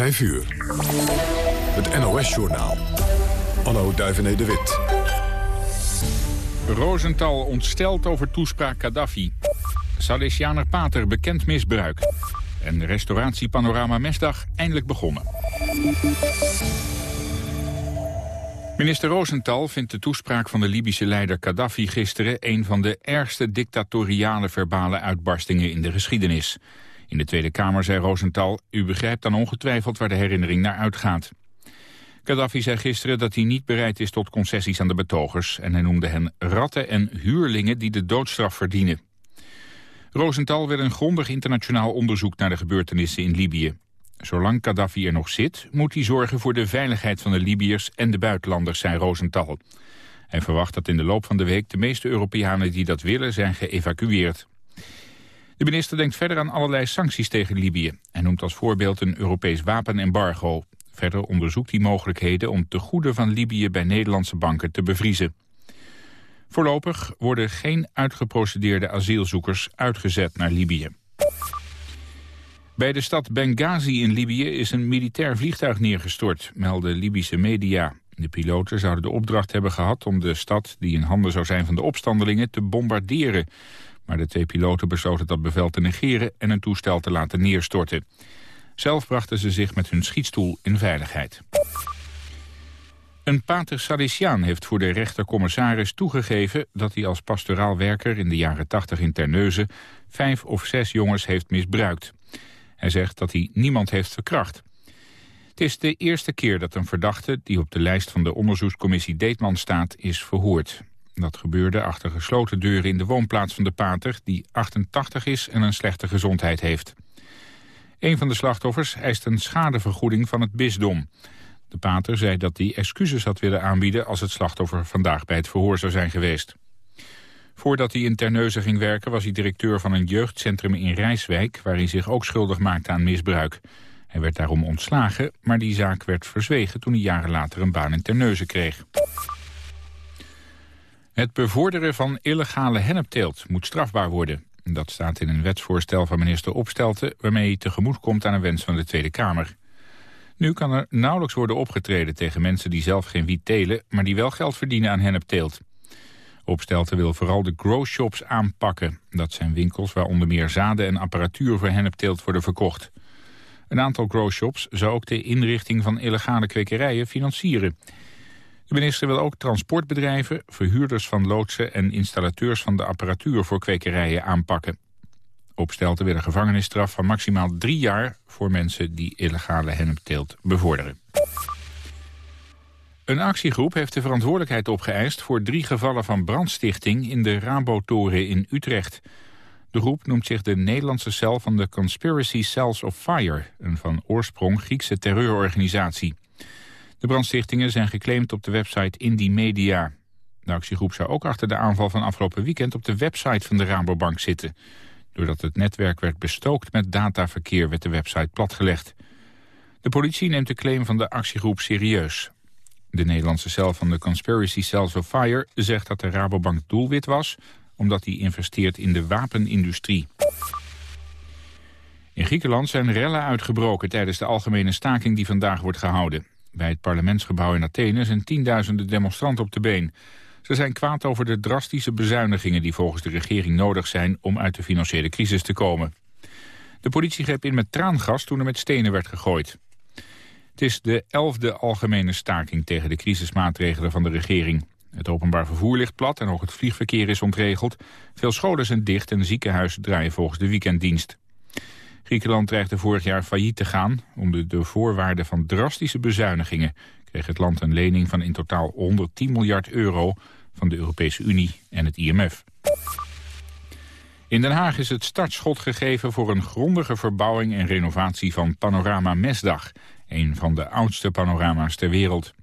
5 uur. Het NOS-journaal. Anno Duivené de Wit. Rosenthal ontsteld over toespraak Gaddafi. Salesianer Pater bekend misbruik. En restauratiepanorama Mesdag eindelijk begonnen. Minister Rosenthal vindt de toespraak van de Libische leider Gaddafi gisteren... een van de ergste dictatoriale verbale uitbarstingen in de geschiedenis. In de Tweede Kamer zei Rosenthal... u begrijpt dan ongetwijfeld waar de herinnering naar uitgaat. Gaddafi zei gisteren dat hij niet bereid is tot concessies aan de betogers... en hij noemde hen ratten en huurlingen die de doodstraf verdienen. Rosenthal wil een grondig internationaal onderzoek naar de gebeurtenissen in Libië. Zolang Gaddafi er nog zit, moet hij zorgen voor de veiligheid van de Libiërs en de buitenlanders, zei Rosenthal. Hij verwacht dat in de loop van de week de meeste Europeanen die dat willen zijn geëvacueerd. De minister denkt verder aan allerlei sancties tegen Libië. Hij noemt als voorbeeld een Europees wapenembargo. Verder onderzoekt hij mogelijkheden om te goede van Libië bij Nederlandse banken te bevriezen. Voorlopig worden geen uitgeprocedeerde asielzoekers uitgezet naar Libië. Bij de stad Benghazi in Libië is een militair vliegtuig neergestort, melden Libische media. De piloten zouden de opdracht hebben gehad om de stad, die in handen zou zijn van de opstandelingen, te bombarderen. Maar de twee piloten besloten dat bevel te negeren en een toestel te laten neerstorten. Zelf brachten ze zich met hun schietstoel in veiligheid. Een pater Salesiaan heeft voor de rechtercommissaris toegegeven... dat hij als pastoraal werker in de jaren 80 in Terneuzen... vijf of zes jongens heeft misbruikt. Hij zegt dat hij niemand heeft verkracht. Het is de eerste keer dat een verdachte... die op de lijst van de onderzoekscommissie Deetman staat, is verhoord. Dat gebeurde achter gesloten deuren in de woonplaats van de pater... die 88 is en een slechte gezondheid heeft. Een van de slachtoffers eist een schadevergoeding van het bisdom. De pater zei dat hij excuses had willen aanbieden... als het slachtoffer vandaag bij het verhoor zou zijn geweest. Voordat hij in Terneuzen ging werken was hij directeur van een jeugdcentrum in Rijswijk... waar hij zich ook schuldig maakte aan misbruik. Hij werd daarom ontslagen, maar die zaak werd verzwegen... toen hij jaren later een baan in Terneuzen kreeg. Het bevorderen van illegale hennepteelt moet strafbaar worden. Dat staat in een wetsvoorstel van minister Opstelten... waarmee hij tegemoet komt aan een wens van de Tweede Kamer. Nu kan er nauwelijks worden opgetreden tegen mensen die zelf geen wiet telen... maar die wel geld verdienen aan hennepteelt. Opstelten wil vooral de grow shops aanpakken. Dat zijn winkels waar onder meer zaden en apparatuur voor hennepteelt worden verkocht. Een aantal grow shops zou ook de inrichting van illegale kwekerijen financieren. De minister wil ook transportbedrijven, verhuurders van loodsen en installateurs van de apparatuur voor kwekerijen aanpakken. Opstelten wil een gevangenisstraf van maximaal drie jaar voor mensen die illegale hennepteelt bevorderen. Een actiegroep heeft de verantwoordelijkheid opgeëist voor drie gevallen van brandstichting in de Rabotoren in Utrecht. De groep noemt zich de Nederlandse cel van de Conspiracy Cells of Fire, een van oorsprong Griekse terreurorganisatie. De brandstichtingen zijn geclaimd op de website Indie Media. De actiegroep zou ook achter de aanval van afgelopen weekend op de website van de Rabobank zitten. Doordat het netwerk werd bestookt met dataverkeer werd de website platgelegd. De politie neemt de claim van de actiegroep serieus. De Nederlandse cel van de Conspiracy Cells of Fire zegt dat de Rabobank doelwit was... omdat hij investeert in de wapenindustrie. In Griekenland zijn rellen uitgebroken tijdens de algemene staking die vandaag wordt gehouden. Bij het parlementsgebouw in Athene zijn tienduizenden demonstranten op de been. Ze zijn kwaad over de drastische bezuinigingen die volgens de regering nodig zijn om uit de financiële crisis te komen. De politie greep in met traangas toen er met stenen werd gegooid. Het is de elfde algemene staking tegen de crisismaatregelen van de regering. Het openbaar vervoer ligt plat en ook het vliegverkeer is ontregeld. Veel scholen zijn dicht en ziekenhuizen draaien volgens de weekenddienst. Griekenland dreigde vorig jaar failliet te gaan. Onder de voorwaarden van drastische bezuinigingen kreeg het land een lening van in totaal 110 miljard euro van de Europese Unie en het IMF. In Den Haag is het startschot gegeven voor een grondige verbouwing en renovatie van Panorama Mesdag, een van de oudste panorama's ter wereld.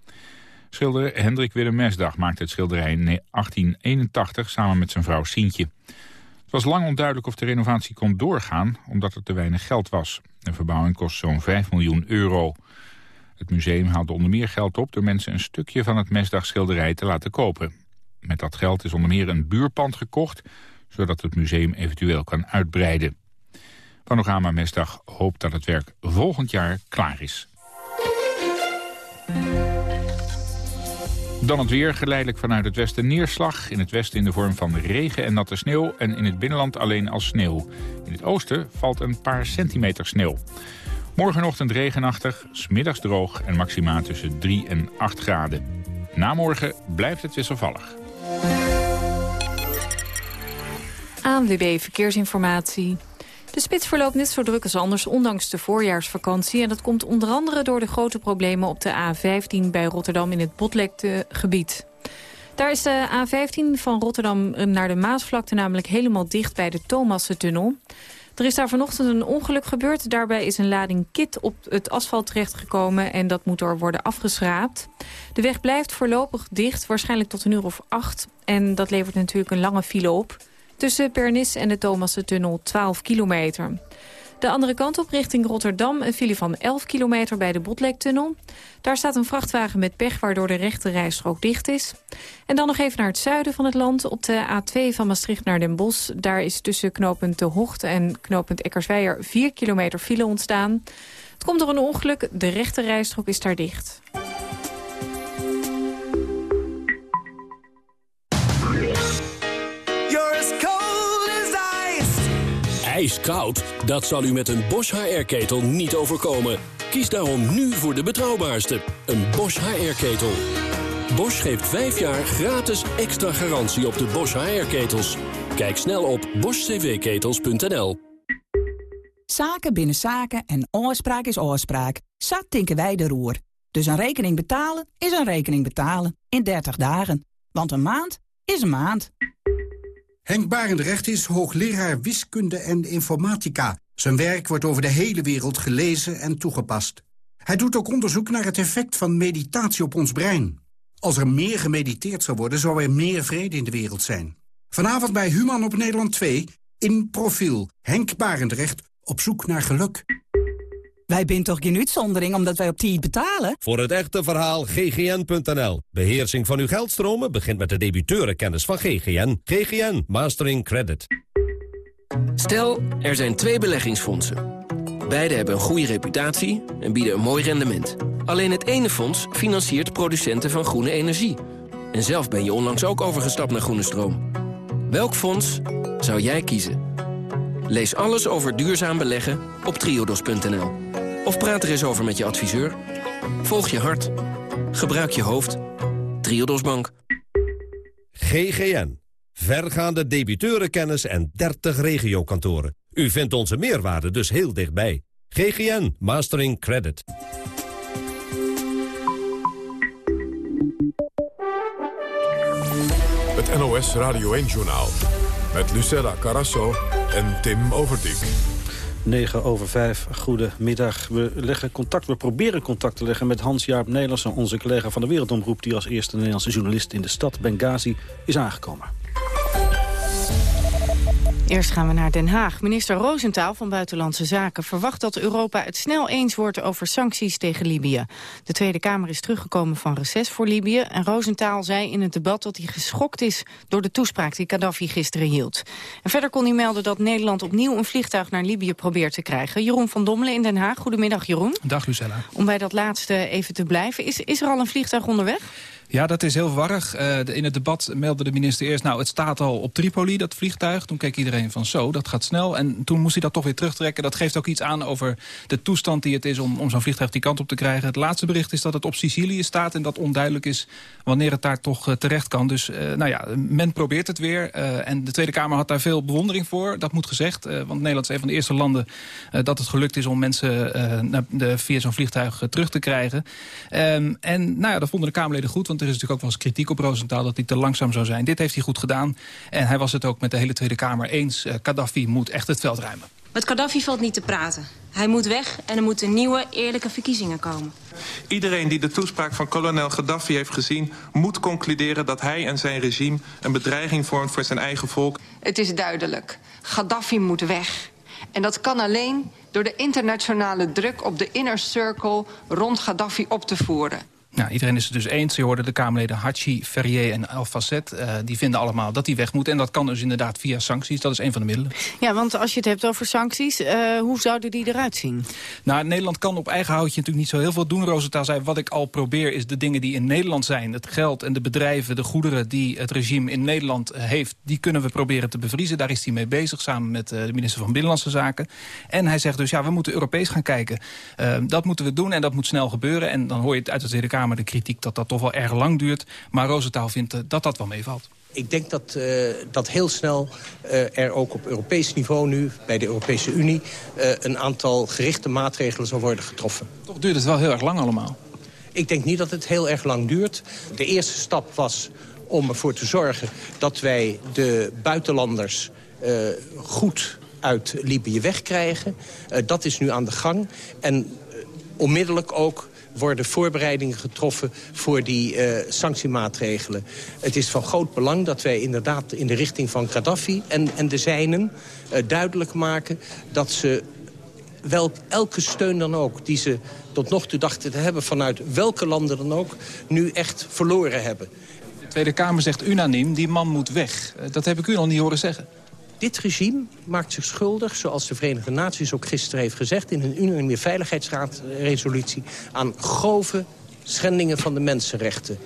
Schilder Hendrik Willem Mesdag maakte het schilderij in 1881 samen met zijn vrouw Sientje. Het was lang onduidelijk of de renovatie kon doorgaan, omdat er te weinig geld was. De verbouwing kost zo'n 5 miljoen euro. Het museum haalde onder meer geld op door mensen een stukje van het Mesdagschilderij te laten kopen. Met dat geld is onder meer een buurpand gekocht, zodat het museum eventueel kan uitbreiden. Panorama Mesdag hoopt dat het werk volgend jaar klaar is. Dan het weer, geleidelijk vanuit het westen neerslag. In het westen in de vorm van regen en natte sneeuw. En in het binnenland alleen als sneeuw. In het oosten valt een paar centimeter sneeuw. Morgenochtend regenachtig, smiddags droog en maxima tussen 3 en 8 graden. Na morgen blijft het wisselvallig. ANWB Verkeersinformatie. De spits verloopt net zo druk als anders, ondanks de voorjaarsvakantie. En dat komt onder andere door de grote problemen op de A15 bij Rotterdam in het Botlektegebied. Daar is de A15 van Rotterdam naar de Maasvlakte namelijk helemaal dicht bij de Thomassentunnel. Er is daar vanochtend een ongeluk gebeurd. Daarbij is een lading kit op het asfalt terechtgekomen en dat moet er worden afgeschraapt. De weg blijft voorlopig dicht, waarschijnlijk tot een uur of acht. En dat levert natuurlijk een lange file op. Tussen Pernis en de Thomassentunnel 12 kilometer. De andere kant op richting Rotterdam een file van 11 kilometer bij de Botlektunnel. Daar staat een vrachtwagen met pech waardoor de rechte rijstrook dicht is. En dan nog even naar het zuiden van het land. Op de A2 van Maastricht naar Den Bosch. Daar is tussen knooppunt De Hocht en knooppunt Eckersweijer 4 kilometer file ontstaan. Het komt door een ongeluk. De rechte rijstrook is daar dicht. IJskoud? Dat zal u met een Bosch HR-ketel niet overkomen. Kies daarom nu voor de betrouwbaarste, een Bosch HR-ketel. Bosch geeft 5 jaar gratis extra garantie op de Bosch HR-ketels. Kijk snel op boschcvketels.nl. Zaken binnen zaken en oorspraak is oorspraak. Zat tinken wij de roer. Dus een rekening betalen is een rekening betalen. In 30 dagen. Want een maand is een maand. Henk Barendrecht is hoogleraar wiskunde en informatica. Zijn werk wordt over de hele wereld gelezen en toegepast. Hij doet ook onderzoek naar het effect van meditatie op ons brein. Als er meer gemediteerd zou worden, zou er meer vrede in de wereld zijn. Vanavond bij Human op Nederland 2, in profiel Henk Barendrecht op zoek naar geluk. Wij zijn toch geen uitzondering omdat wij op tijd betalen? Voor het echte verhaal ggn.nl. Beheersing van uw geldstromen begint met de debiteurenkennis van GGN. GGN Mastering Credit. Stel, er zijn twee beleggingsfondsen. Beide hebben een goede reputatie en bieden een mooi rendement. Alleen het ene fonds financiert producenten van groene energie. En zelf ben je onlangs ook overgestapt naar groene stroom. Welk fonds zou jij kiezen? Lees alles over duurzaam beleggen op triodos.nl. Of praat er eens over met je adviseur. Volg je hart. Gebruik je hoofd. Triodos Bank. GGN. Vergaande debiteurenkennis en 30 regiokantoren. U vindt onze meerwaarde dus heel dichtbij. GGN Mastering Credit. Het NOS Radio 1-journaal. Met Lucella Carasso en Tim Overdijk. 9 over 5, goedemiddag. We, leggen contact, we proberen contact te leggen met Hans-Jaap Nederlandse... onze collega van de Wereldomroep... die als eerste Nederlandse journalist in de stad Benghazi is aangekomen. Eerst gaan we naar Den Haag. Minister Roosentaal van Buitenlandse Zaken verwacht dat Europa het snel eens wordt over sancties tegen Libië. De Tweede Kamer is teruggekomen van reces voor Libië en Roosentaal zei in het debat dat hij geschokt is door de toespraak die Gaddafi gisteren hield. En verder kon hij melden dat Nederland opnieuw een vliegtuig naar Libië probeert te krijgen. Jeroen van Dommelen in Den Haag. Goedemiddag Jeroen. Dag Lucella. Om bij dat laatste even te blijven. Is, is er al een vliegtuig onderweg? Ja, dat is heel warrig. Uh, in het debat meldde de minister eerst... nou, het staat al op Tripoli, dat vliegtuig. Toen keek iedereen van zo, dat gaat snel. En toen moest hij dat toch weer terugtrekken. Dat geeft ook iets aan over de toestand die het is... om, om zo'n vliegtuig die kant op te krijgen. Het laatste bericht is dat het op Sicilië staat... en dat onduidelijk is wanneer het daar toch uh, terecht kan. Dus uh, nou ja, men probeert het weer. en de Tweede Kamer had daar veel bewondering voor. Dat moet gezegd, want Nederland is een van de eerste landen... dat het gelukt is om mensen de, via zo'n vliegtuig terug te krijgen. Um, en nou ja, dat vonden de Kamerleden goed... Want er is natuurlijk ook wel eens kritiek op Rosenthal dat hij te langzaam zou zijn. Dit heeft hij goed gedaan. En hij was het ook met de hele Tweede Kamer eens. Uh, Gaddafi moet echt het veld ruimen. Met Gaddafi valt niet te praten. Hij moet weg en er moeten nieuwe, eerlijke verkiezingen komen. Iedereen die de toespraak van kolonel Gaddafi heeft gezien... moet concluderen dat hij en zijn regime een bedreiging vormt voor zijn eigen volk. Het is duidelijk. Gaddafi moet weg. En dat kan alleen door de internationale druk op de inner circle rond Gaddafi op te voeren. Nou, iedereen is het dus eens. Je hoorde de Kamerleden Hachi, Ferrier en Alfacet. Uh, die vinden allemaal dat die weg moet. En dat kan dus inderdaad via sancties. Dat is een van de middelen. Ja, want als je het hebt over sancties, uh, hoe zouden die eruit zien? Nou, Nederland kan op eigen houtje natuurlijk niet zo heel veel doen. Rosetta zei, wat ik al probeer is de dingen die in Nederland zijn. Het geld en de bedrijven, de goederen die het regime in Nederland heeft... die kunnen we proberen te bevriezen. Daar is hij mee bezig, samen met de minister van Binnenlandse Zaken. En hij zegt dus, ja, we moeten Europees gaan kijken. dat moeten we doen en dat moet snel gebeuren. En dan hoor je het uit de Tweede Kamer de kritiek dat dat toch wel erg lang duurt. Maar Rosenthal vindt eh, dat dat wel meevalt. Ik denk dat, uh, dat heel snel uh, er ook op Europees niveau nu... bij de Europese Unie uh, een aantal gerichte maatregelen zal worden getroffen. Toch duurt het wel heel erg lang allemaal? Ik denk niet dat het heel erg lang duurt. De eerste stap was om ervoor te zorgen dat wij de buitenlanders goed uit Libië wegkrijgen. dat is nu aan de gang. En onmiddellijk ook worden voorbereidingen getroffen voor die uh, sanctiemaatregelen. Het is van groot belang dat wij inderdaad in de richting van Gaddafi en, en de zijnen uh, duidelijk maken dat ze wel elke steun dan ook die ze tot nog toe dachten te hebben vanuit welke landen dan ook nu echt verloren hebben. De Tweede Kamer zegt unaniem, die man moet weg. Eh, dat heb ik u nog niet horen zeggen. Dit regime maakt zich schuldig, zoals de Verenigde Naties ook gisteren heeft gezegd... in een unanieme veiligheidsraadresolutie aan grove schendingen van de mensenrechten.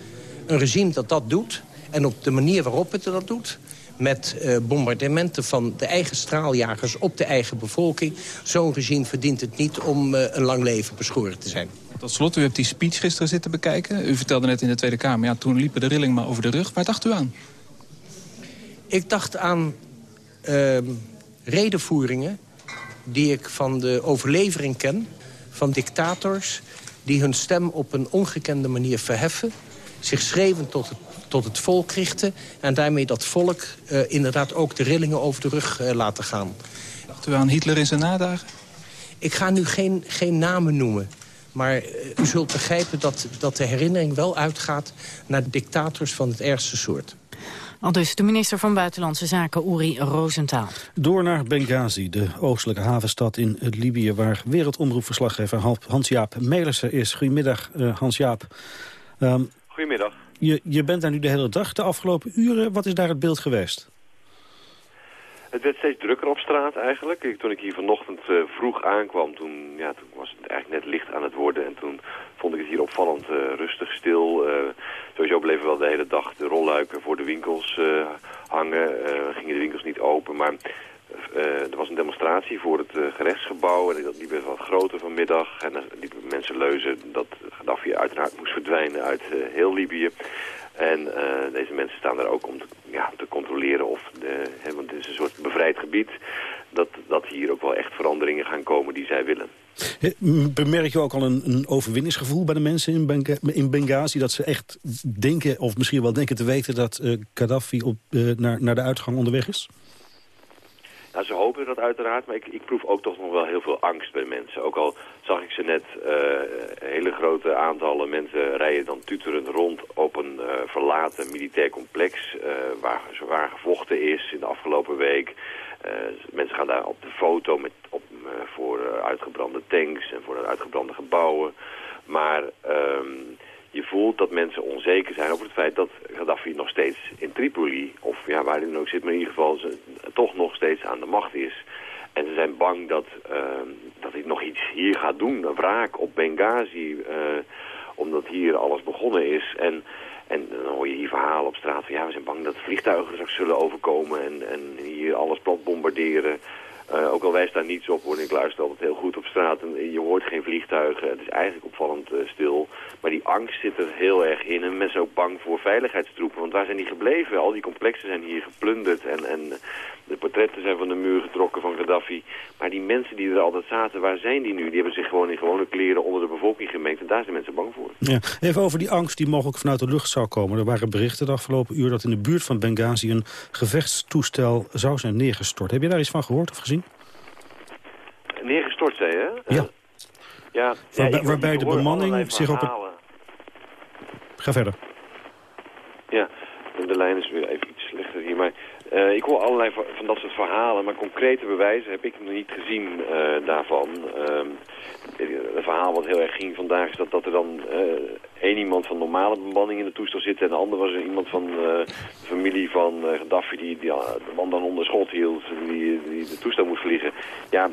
Een regime dat dat doet en op de manier waarop het dat doet met uh, bombardementen van de eigen straaljagers op de eigen bevolking. Zo'n regime verdient het niet om uh, een lang leven beschoren te zijn. Tot slot, u hebt die speech gisteren zitten bekijken. U vertelde net in de Tweede Kamer, ja, toen liepen de rilling maar over de rug. Waar dacht u aan? Ik dacht aan redenvoeringen die ik van de overlevering ken... van dictators die hun stem op een ongekende manier verheffen... zich schreven tot het, tot het volk richten... en daarmee dat volk uh, inderdaad ook de rillingen over de rug uh, laten gaan. Dacht u aan Hitler in zijn nadagen? Ik ga nu geen, geen namen noemen. Maar uh, u zult begrijpen dat, dat de herinnering wel uitgaat... naar dictators van het ergste soort. Al dus de minister van Buitenlandse Zaken, Uri Rosenthal. Door naar Benghazi, de oostelijke havenstad in Libië... waar wereldomroepverslaggever Hans-Jaap Melissen is. Goedemiddag, uh, Hans-Jaap. Um, Goedemiddag. Je, je bent daar nu de hele dag, de afgelopen uren. Wat is daar het beeld geweest? Het werd steeds drukker op straat eigenlijk. Ik, toen ik hier vanochtend uh, vroeg aankwam, toen, ja, toen was het eigenlijk net licht aan het worden. En toen vond ik het hier opvallend uh, rustig, stil. Uh, sowieso bleven wel de hele dag de rolluiken voor de winkels hangen. gingen de winkels niet open, maar er was een demonstratie voor het gerechtsgebouw. En dat liep wat groter vanmiddag. En dan liepen mensen leuzen dat Gaddafi uiteraard moest verdwijnen uit heel Libië. En deze mensen staan daar ook om te, ja, te controleren of, de, hè, want het is een soort bevrijd gebied, dat, dat hier ook wel echt veranderingen gaan komen die zij willen. Bemerk je ook al een, een overwinningsgevoel bij de mensen in, in Benghazi? Dat ze echt denken, of misschien wel denken te weten... dat uh, Gaddafi op, uh, naar, naar de uitgang onderweg is? Nou, ze hopen dat uiteraard, maar ik, ik proef ook toch nog wel heel veel angst bij mensen. Ook al zag ik ze net uh, hele grote aantallen mensen rijden dan tuterend rond op een verlaten militair complex uh, waar zwaar gevochten is in de afgelopen week. Mensen gaan daar op de foto met, op, voor uitgebrande tanks en voor uitgebrande gebouwen. Maar um, je voelt dat mensen onzeker zijn over het feit dat Gaddafi nog steeds in Tripoli, of ja, waar hij dan ook zit, maar in ieder geval ze, toch nog steeds aan de macht is. En ze zijn bang dat, uh, dat hij nog iets hier gaat doen, een wraak op Benghazi, omdat hier alles begonnen is. En, en dan hoor je hier verhalen op straat van ja, we zijn bang dat vliegtuigen straks zullen overkomen en, en hier alles plat bombarderen. Uh, ook al wijst daar niets op, hoor. Ik luister altijd heel goed op straat en je hoort geen vliegtuigen. Het is eigenlijk opvallend uh, stil. Maar die angst zit er heel erg in. En mensen ook bang voor veiligheidstroepen. Want waar zijn die gebleven? Al die complexen zijn hier geplunderd. En, en de portretten zijn van de muur getrokken van Gaddafi. Maar die mensen die er altijd zaten, waar zijn die nu? Die hebben zich gewoon in gewone kleren onder de bevolking gemengd. En daar zijn mensen bang voor. Ja. Even over die angst die mogelijk vanuit de lucht zou komen. Er waren berichten de afgelopen uur dat in de buurt van Benghazi... een gevechtstoestel zou zijn neergestort. Heb je daar iets van gehoord of gezien? Neergestort, zei je? Ja. ja, waarbij, ja, waarbij de bemanning zich op het... Ga verder. Ja, de lijn is weer even iets slechter hier, maar Uh, ik hoor allerlei van dat soort verhalen, maar concrete bewijzen heb ik nog niet gezien uh, daarvan. Uh, het verhaal wat heel erg ging vandaag is dat, dat er dan één iemand van normale bemanning in de toestel zit... en de ander was iemand van de familie van Gaddafi die, die de man dan onder schot hield... die, die de toestel moest vliegen. Ja,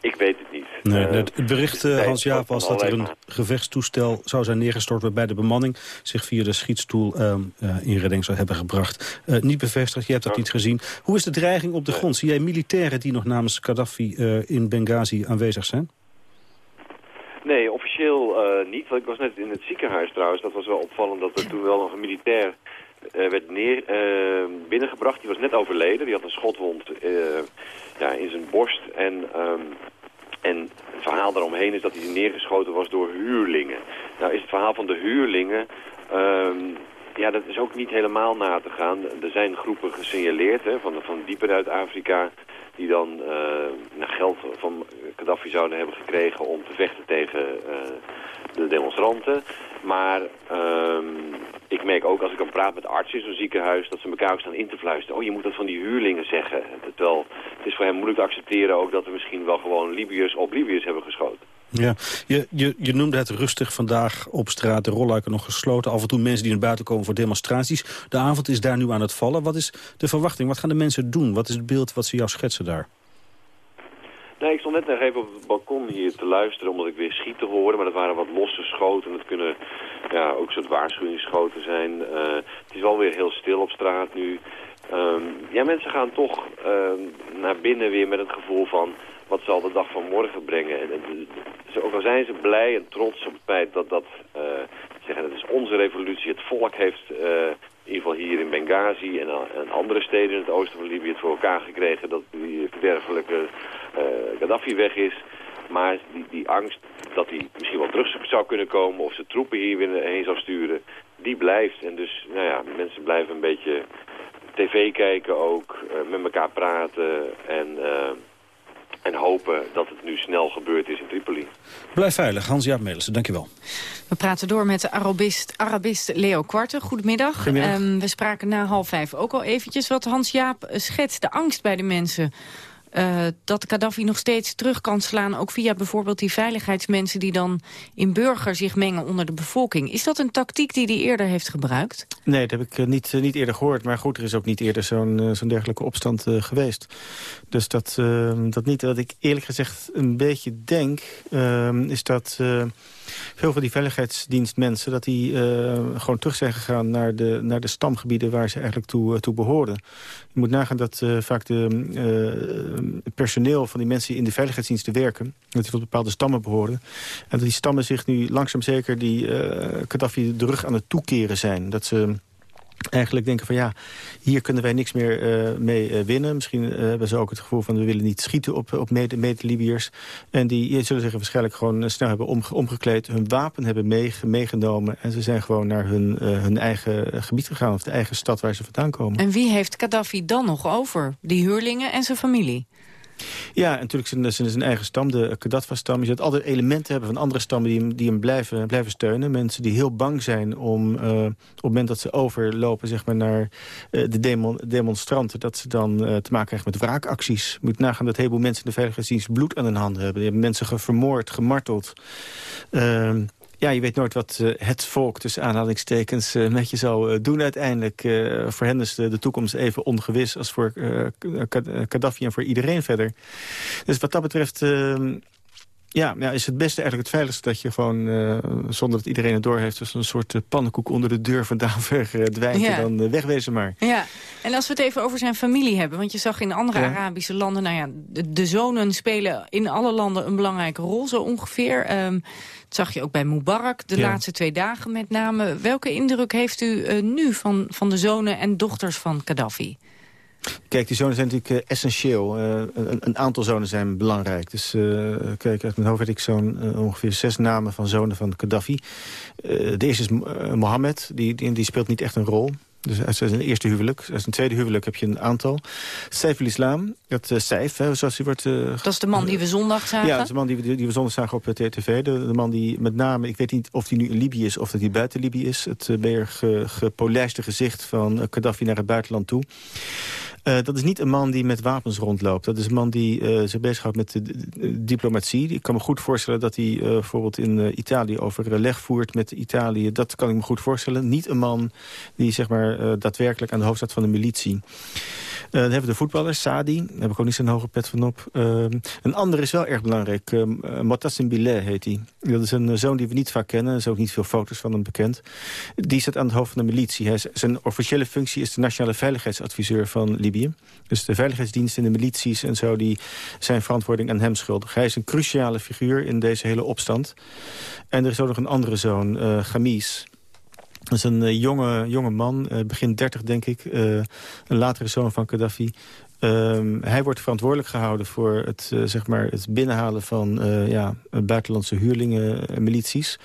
ik weet het niet. Nee, het bericht, uh, Hans-Jaap, was dat er een gevechtstoestel zou zijn neergestort... waarbij de bemanning zich via de schietstoel uh, in redding zou hebben gebracht. Uh, niet bevestigd, je hebt dat niet gezien. Hoe is de dreiging op de grond? Zie jij militairen die nog namens Gaddafi in Benghazi aanwezig zijn? Nee, officieel niet. Want ik was net in het ziekenhuis trouwens. Dat was wel opvallend dat er toen wel nog een militair werd neer, binnengebracht. Die was net overleden. Die had een schotwond ja, in zijn borst. En, um, en het verhaal daaromheen is dat hij neergeschoten was door huurlingen. Nou is het verhaal van de huurlingen... Um, ja, dat is ook niet helemaal na te gaan. Er zijn groepen gesignaleerd hè, van, van dieper uit Afrika... die dan uh, geld van Gaddafi zouden hebben gekregen om te vechten tegen de demonstranten. Maar um, ik merk ook als ik dan praat met artsen in zo'n ziekenhuis... dat ze elkaar ook staan in te fluisteren. Oh, je moet dat van die huurlingen zeggen. Terwijl het is voor hem moeilijk te accepteren ook... dat er misschien wel gewoon Libiërs op Libiërs hebben geschoten. Ja, je, je, je noemde het rustig vandaag op straat, de rolluiken nog gesloten. Af en toe mensen die naar buiten komen voor demonstraties. De avond is daar nu aan het vallen. Wat is de verwachting? Wat gaan de mensen doen? Wat is het beeld wat ze jou schetsen daar? Nee, ik stond net nog even op het balkon hier te luisteren omdat ik weer schieten hoorde. Maar dat waren wat losse schoten. Dat kunnen ja, ook soort waarschuwingsschoten zijn. Uh, het is wel weer heel stil op straat nu. Um, ja, mensen gaan toch uh, naar binnen weer met het gevoel van wat zal de dag van morgen brengen. En, en, ook al zijn ze blij en trots op het feit dat dat, uh, zeggen, het is onze revolutie. Het volk heeft in ieder geval hier in Benghazi en, en, andere steden in het oosten van Libië het voor elkaar gekregen dat die verderfelijke uh, Gaddafi weg is. Maar die, die angst dat hij misschien wel terug zou kunnen komen of ze troepen hier weer heen zou sturen, die blijft. En dus, nou ja, mensen blijven een beetje tv kijken ook, uh, met elkaar praten en... en hopen dat het nu snel gebeurd is in Tripoli. Blijf veilig, Hans-Jaap Melissen, dankjewel. We praten door met de Arabist, Arabist Leo Kwarte. Goedemiddag. Goedemiddag. Um, we spraken na half vijf ook al eventjes wat Hans-Jaap schetst. De angst bij de mensen uh, dat Gaddafi nog steeds terug kan slaan... ook via bijvoorbeeld die veiligheidsmensen die dan in burger zich mengen onder de bevolking. Is dat een tactiek die hij eerder heeft gebruikt? Nee, dat heb ik uh, niet, uh, niet eerder gehoord. Maar goed, er is ook niet eerder zo'n zo'n dergelijke opstand geweest. Dus dat, ehm, dat niet. Wat ik eerlijk gezegd een beetje denk, ehm, is dat veel van die veiligheidsdienstmensen... dat die gewoon terug zijn gegaan naar de, naar de stamgebieden... waar ze eigenlijk toe, toe behoorden. Je moet nagaan dat vaak de personeel van die mensen... in de veiligheidsdiensten werken... dat die tot bepaalde stammen behoorden. En dat die stammen zich nu langzaam zeker... die Gaddafi de rug aan het toekeren zijn. Dat ze eigenlijk denken van ja, hier kunnen wij niks meer uh, mee uh, winnen. Misschien uh, hebben ze ook het gevoel van we willen niet schieten op, op mede-Libiërs. En die zullen zich waarschijnlijk gewoon snel hebben omge omgekleed. Hun wapen hebben mee meegenomen. En ze zijn gewoon naar hun, hun eigen gebied gegaan. Of de eigen stad waar ze vandaan komen. En wie heeft Gaddafi dan nog over? Die huurlingen en zijn familie? Ja, natuurlijk zijn, zijn, zijn eigen stam, de Gaddafi-stam. Je zult altijd elementen hebben van andere stammen die hem, die hem blijven, blijven steunen. Mensen die heel bang zijn om uh, op het moment dat ze overlopen zeg maar, naar uh, de demon, demonstranten... dat ze dan uh, te maken krijgen met wraakacties. Je moet nagaan dat een heleboel mensen in de veiligheidsdienst bloed aan hun handen hebben. Die hebben mensen vermoord, gemarteld... Ja, je weet nooit wat uh, het volk tussen aanhalingstekens uh, met je zou uh, doen uiteindelijk. voor hen is de, de, toekomst even ongewis als voor Gaddafi en voor iedereen verder. Dus wat dat betreft ehm, ja, ja, is het beste eigenlijk het veiligste dat je gewoon, uh, zonder dat iedereen het doorheeft... dus een soort uh, pannenkoek onder de deur vandaan verdwijnt ja. en dan uh, wegwezen maar. Ja, en als we het even over zijn familie hebben... want je zag in andere ja. Arabische landen... nou ja, de, de, zonen spelen in alle landen een belangrijke rol, zo ongeveer. Um, dat zag je ook bij Mubarak, de ja. laatste twee dagen met name. Welke indruk heeft u nu van, van de zonen en dochters van Gaddafi? Kijk, die zonen zijn natuurlijk uh, essentieel. Uh, een, een, aantal zonen zijn belangrijk. Dus uh, kijk, uit mijn hoofd weet ik zo'n ongeveer zes namen van zonen van Gaddafi. de eerste is Mohammed, die, die, die, speelt niet echt een rol. Dus uit zijn eerste huwelijk. Uit zijn tweede huwelijk heb je een aantal. Saif al-Islam, dat Saif, hè, zoals hij wordt... Dat is de man die we zondag zagen? Ja, dat is de man die we, die we zondag zagen op de TTV. De, de, man die met name, ik weet niet of hij nu in Libië is of dat hij buiten Libië is. Het meer ge, gepolijste gezicht van Gaddafi naar het buitenland toe. Uh, dat is niet een man die met wapens rondloopt. Dat is een man die uh, zich bezighoudt met de, diplomatie. Ik kan me goed voorstellen dat hij uh, bijvoorbeeld in Italië overleg voert met Italië. Dat kan ik me goed voorstellen. Niet een man die zeg maar, daadwerkelijk aan de hoofd staat van de militie. dan hebben we de voetballer, Sadi. Daar heb ik ook niet zo'n hoge pet van op. Ehm, een ander is wel erg belangrijk. Uh, Motassin Billet heet hij. Dat is een zoon die we niet vaak kennen. Er zijn ook niet veel foto's van hem bekend. Die staat aan het hoofd van de militie. Zijn officiële functie is de nationale veiligheidsadviseur van Libië. Dus de veiligheidsdiensten en de milities en zo... die zijn verantwoording aan hem schuldig. Hij is een cruciale figuur in deze hele opstand. En er is ook nog een andere zoon, uh, Gamis... Dat is een uh, jonge, jonge man, uh, begin 30 denk ik. Een latere zoon van Gaddafi. Um, hij wordt verantwoordelijk gehouden voor het, zeg maar het binnenhalen van ja, buitenlandse huurlingen, milities.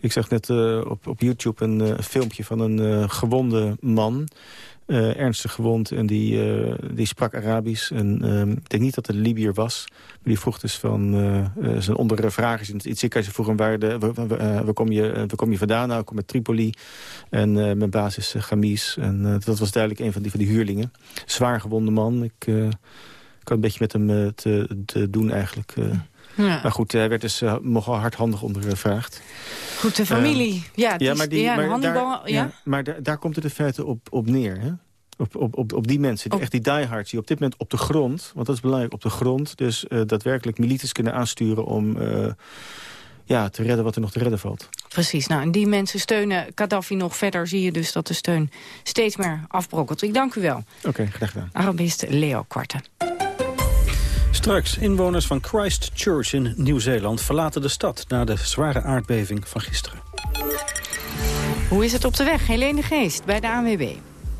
Ik zag net op, op YouTube een filmpje van een gewonde man uh, ernstig gewond en die, uh, die sprak Arabisch. En, uh, ik denk niet dat het Libiër was. Maar die vroeg dus van uh, zijn ondervragen in het ziekenhuis. vroeg hem waar, de, waar, kom je, waar kom je vandaan? Nou, ik kom uit Tripoli. En mijn baas is Gamis. En dat was duidelijk een van die, van die huurlingen. Zwaar gewonde man. Ik kan een beetje met hem te, te doen eigenlijk. Maar goed, hij werd dus uh, nogal hardhandig ondervraagd. Goed, de familie. Uh, ja, ja, maar, die, ja, maar, daar, ja? maar daar, komt het in feite op, op neer. Hè? Op, op, op, op die mensen, die, echt die diehards, die op dit moment op de grond... want dat is belangrijk, op de grond... dus uh, daadwerkelijk milities kunnen aansturen om ja, te redden wat er nog te redden valt. Precies, nou, en die mensen steunen Gaddafi nog verder. Zie je dus dat de steun steeds meer afbrokkelt. Ik dank u wel. Oké, okay, graag gedaan. Arabist Leo Kwarte. Straks, inwoners van Christchurch in Nieuw-Zeeland verlaten de stad... na de zware aardbeving van gisteren. Hoe is het op de weg? Helene Geest bij de ANWB.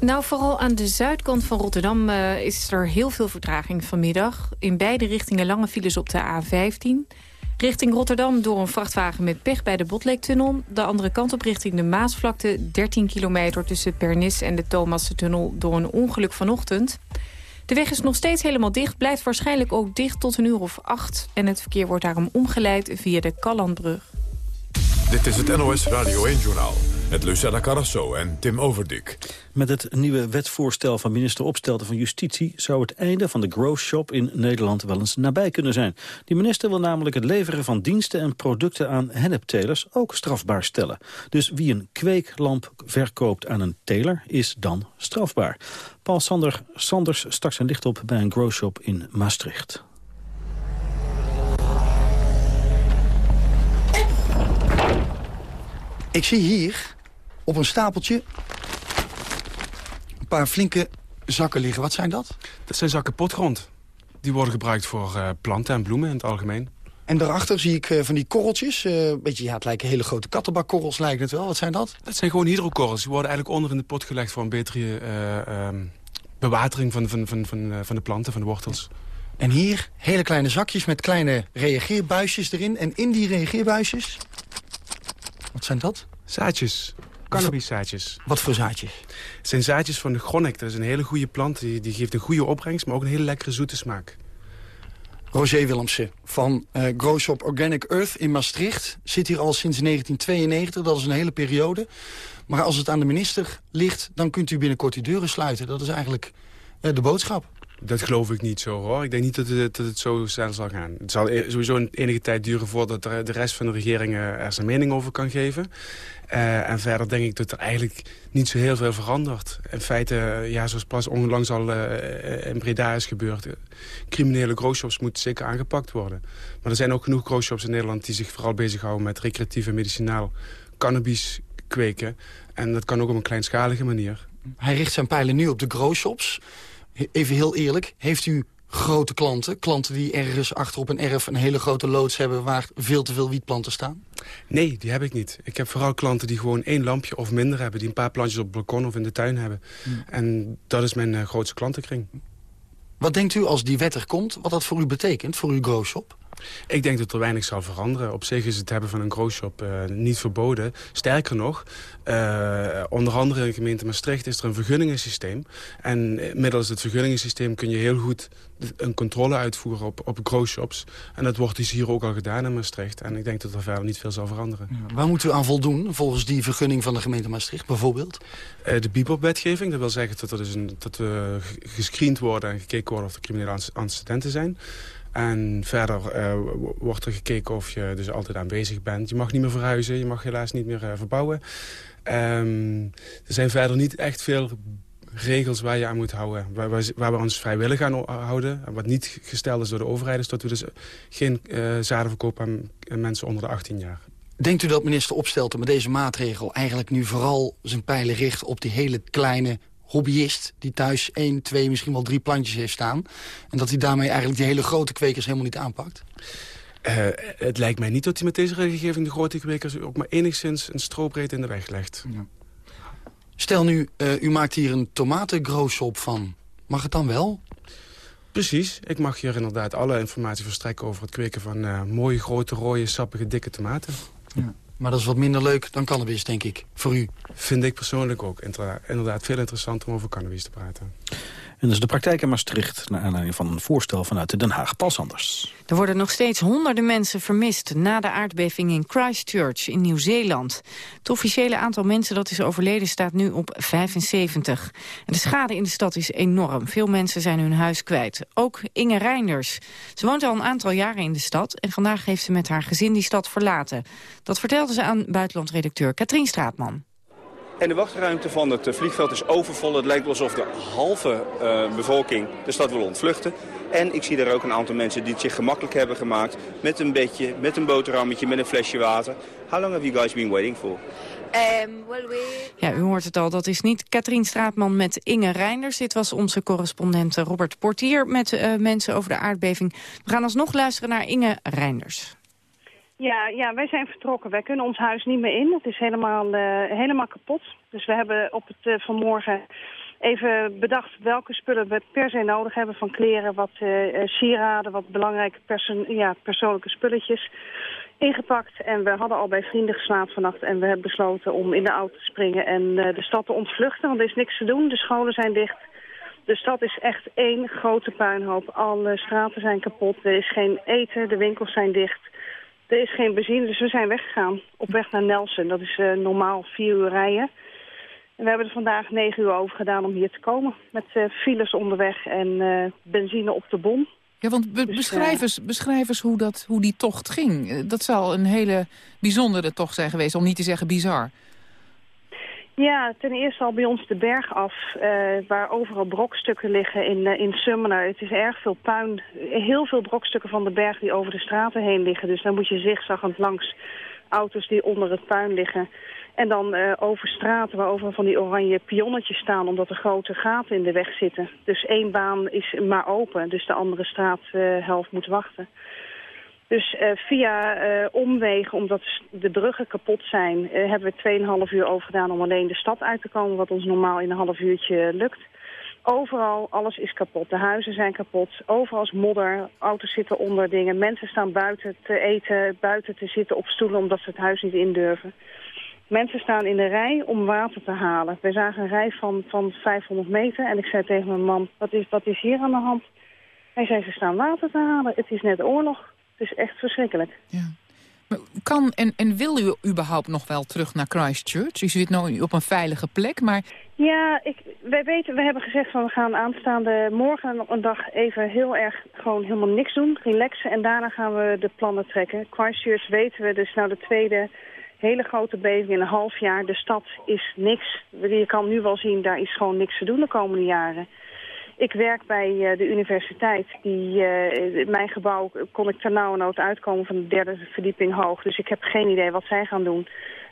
Nou, vooral aan de zuidkant van Rotterdam uh, is er heel veel vertraging vanmiddag. In beide richtingen lange files op de A15. Richting Rotterdam door een vrachtwagen met pech bij de Botleektunnel. De andere kant op richting de Maasvlakte. 13 kilometer tussen Pernis en de Thomassentunnel door een ongeluk vanochtend. De weg is nog steeds helemaal dicht, blijft waarschijnlijk ook dicht tot een uur of acht. En het verkeer wordt daarom omgeleid via de Kallandbrug. Dit is het NOS Radio 1-journaal met Lucella Carrasso en Tim Overdik. Met het nieuwe wetsvoorstel van minister Opstelten van Justitie... zou het einde van de Grow Shop in Nederland wel eens nabij kunnen zijn. Die minister wil namelijk het leveren van diensten en producten aan henneptelers ook strafbaar stellen. Dus wie een kweeklamp verkoopt aan een teler is dan strafbaar. Paul Sander, Sanders stak zijn licht op bij een Grow Shop in Maastricht. Ik zie hier op een stapeltje een paar flinke zakken liggen. Wat zijn dat? Dat zijn zakken potgrond. Die worden gebruikt voor uh, planten en bloemen in het algemeen. En daarachter zie ik uh, van die korreltjes. Uh, beetje, ja, het lijken hele grote kattenbakkorrels, lijkt het wel. Wat zijn dat? Dat zijn gewoon hydrokorrels. Die worden eigenlijk onder in de pot gelegd voor een betere um, bewatering van, van, van, van, van de planten, van de wortels. En hier hele kleine zakjes met kleine reageerbuisjes erin. En in die reageerbuisjes... Wat zijn dat? Zaadjes. Cannabiszaadjes. Wat voor zaadjes? Het zijn zaadjes van de gronnek. Dat is een hele goede plant. Die, die geeft een goede opbrengst, maar ook een hele lekkere zoete smaak. Roger Willemsen van uh, Organic Earth in Maastricht. Zit hier al sinds 1992, dat is een hele periode. Maar als het aan de minister ligt, dan kunt u binnenkort die deuren sluiten. Dat is eigenlijk uh, de boodschap. Dat geloof ik niet zo, hoor. Ik denk niet dat het, dat het zo snel zal gaan. Het zal e- sowieso een enige tijd duren voordat de rest van de regering er zijn mening over kan geven. Uh, en verder denk ik dat er eigenlijk niet zo heel veel verandert. In feite, ja, zoals pas onlangs al in Breda is gebeurd... criminele growshops moeten zeker aangepakt worden. Maar er zijn ook genoeg growshops in Nederland... die zich vooral bezighouden met recreatief en medicinaal cannabis kweken. En dat kan ook op een kleinschalige manier. Hij richt zijn pijlen nu op de growshops even heel eerlijk, heeft u grote klanten? Klanten die ergens achter op een erf een hele grote loods hebben... waar veel te veel wietplanten staan? Nee, die heb ik niet. Ik heb vooral klanten die gewoon één lampje of minder hebben... die een paar plantjes op het balkon of in de tuin hebben. Hmm. En dat is mijn uh, grootste klantenkring. Wat denkt u als die wet er komt, wat dat voor u betekent, voor uw growshop? Ik denk dat er weinig zal veranderen. Op zich is het hebben van een growshop uh, niet verboden. Sterker nog, uh, onder andere in de gemeente Maastricht is er een vergunningensysteem. En middels het vergunningensysteem kun je heel goed een controle uitvoeren op, op growshops. En dat wordt dus hier ook al gedaan in Maastricht. En ik denk dat er verder niet veel zal veranderen. Ja, waar moeten we aan voldoen volgens die vergunning van de gemeente Maastricht bijvoorbeeld? Uh, de BIPOP-wetgeving. Dat wil zeggen dat, er dus een, dat we gescreend worden en gekeken worden of er criminele antecedenten zijn. En verder uh, wordt er gekeken of je dus altijd aanwezig bent. Je mag niet meer verhuizen, je mag helaas niet meer uh, verbouwen. Um, er zijn verder niet echt veel regels waar je aan moet houden. Waar, waar, we ons vrijwillig aan houden. En wat niet gesteld is door de overheid... is dat we dus geen uh, zaden verkopen aan mensen onder de 18 jaar. Denkt u dat minister Opstelten met deze maatregel... eigenlijk nu vooral zijn pijlen richt op die hele kleine hobbyist... die thuis één, twee, misschien wel drie plantjes heeft staan... en dat hij daarmee eigenlijk die hele grote kwekers helemaal niet aanpakt? Uh, het lijkt mij niet dat hij met deze regelgeving de grote kwekers... ook maar enigszins een stroopbreed in de weg legt. Ja. Stel nu, uh, u maakt hier een tomatengrowshop van. Mag het dan wel? Precies. Ik mag hier inderdaad alle informatie verstrekken over het kweken van uh, mooie, grote, rode, sappige, dikke tomaten. Ja. Maar dat is wat minder leuk dan cannabis, denk ik, voor u. Vind ik persoonlijk ook inderdaad veel interessanter om over cannabis te praten. En dus de praktijk in Maastricht... naar aanleiding van een voorstel vanuit Den Haag. Pas anders. Er worden nog steeds honderden mensen vermist... na de aardbeving in Christchurch in Nieuw-Zeeland. Het officiële aantal mensen dat is overleden staat nu op 75. En de schade in de stad is enorm. Veel mensen zijn hun huis kwijt. Ook Inge Reinders. Ze woont al een aantal jaren in de stad... en vandaag heeft ze met haar gezin die stad verlaten. Dat vertelde ze aan buitenlandredacteur Katrien Straatman. En de wachtruimte van het eh, vliegveld is overvol. Het lijkt wel alsof de halve uh, bevolking de stad wil ontvluchten. En ik zie daar ook een aantal mensen die het zich gemakkelijk hebben gemaakt... met een bedje, met een boterhammetje, met een flesje water. How long have you guys been waiting for? Um, well, we... Ja, u hoort het al, dat is niet Katrien Straatman met Inge Reinders. Dit was onze correspondent Robert Portier met uh, mensen over de aardbeving. We gaan alsnog luisteren naar Inge Reinders. Ja, ja, wij zijn vertrokken. Wij kunnen ons huis niet meer in. Het is helemaal, uh, helemaal kapot. Dus we hebben op het uh, vanmorgen even bedacht welke spullen we per se nodig hebben. Van kleren, wat uh, sieraden, wat belangrijke ja, persoonlijke spulletjes ingepakt. En we hadden al bij vrienden geslapen vannacht. En we hebben besloten om in de auto te springen en de stad te ontvluchten. Want er is niks te doen. De scholen zijn dicht. De stad is echt één grote puinhoop. Alle straten zijn kapot. Er is geen eten. De winkels zijn dicht. Er is geen benzine, dus we zijn weggegaan. Op weg naar Nelson. Dat is uh, normaal vier uur rijden. En we hebben er vandaag negen uur over gedaan om hier te komen. Met uh, files onderweg en uh, benzine op de bom. Ja, want be dus, beschrijf, eens, beschrijf eens hoe, dat, hoe die tocht ging. Dat zal een hele bijzondere tocht zijn geweest, om niet te zeggen bizar. Ja, ten eerste al bij ons de berg af, uh, waar overal brokstukken liggen in, uh, in Sumner. Het is erg veel puin, heel veel brokstukken van de berg die over de straten heen liggen. Dus dan moet je zigzaggend langs auto's die onder het puin liggen. En dan uh, over straten waar overal van die oranje pionnetjes staan... omdat er grote gaten in de weg zitten. Dus één baan is maar open, dus de andere straathelft moet wachten. Dus uh, via uh, omwegen, omdat de bruggen kapot zijn... Uh, hebben we 2,5 uur over gedaan om alleen de stad uit te komen... wat ons normaal in een half uurtje lukt. Overal, alles is kapot. De huizen zijn kapot. Overal is modder. Auto's zitten onder dingen. Mensen staan buiten te eten, buiten te zitten op stoelen... omdat ze het huis niet indurven. Mensen staan in de rij om water te halen. We zagen een rij van, van 500 meter. En ik zei tegen mijn man, wat is, wat is hier aan de hand? Hij zei, ze staan water te halen. Het is net oorlog. Het is echt verschrikkelijk. Ja. Kan en, en wil u überhaupt nog wel terug naar Christchurch? U zit nu op een veilige plek, maar... Ja, ik, wij weten, we hebben gezegd van we gaan aanstaande morgen een dag even heel erg gewoon helemaal niks doen, relaxen. En daarna gaan we de plannen trekken. Christchurch weten we, dus nou de tweede hele grote beving in een half jaar. De stad is niks. Je kan nu wel zien, daar is gewoon niks te doen de komende jaren. Ik werk bij uh, de universiteit. Die, uh, mijn gebouw kon ik ternauwernood uitkomen van de derde verdieping hoog. Dus ik heb geen idee wat zij gaan doen.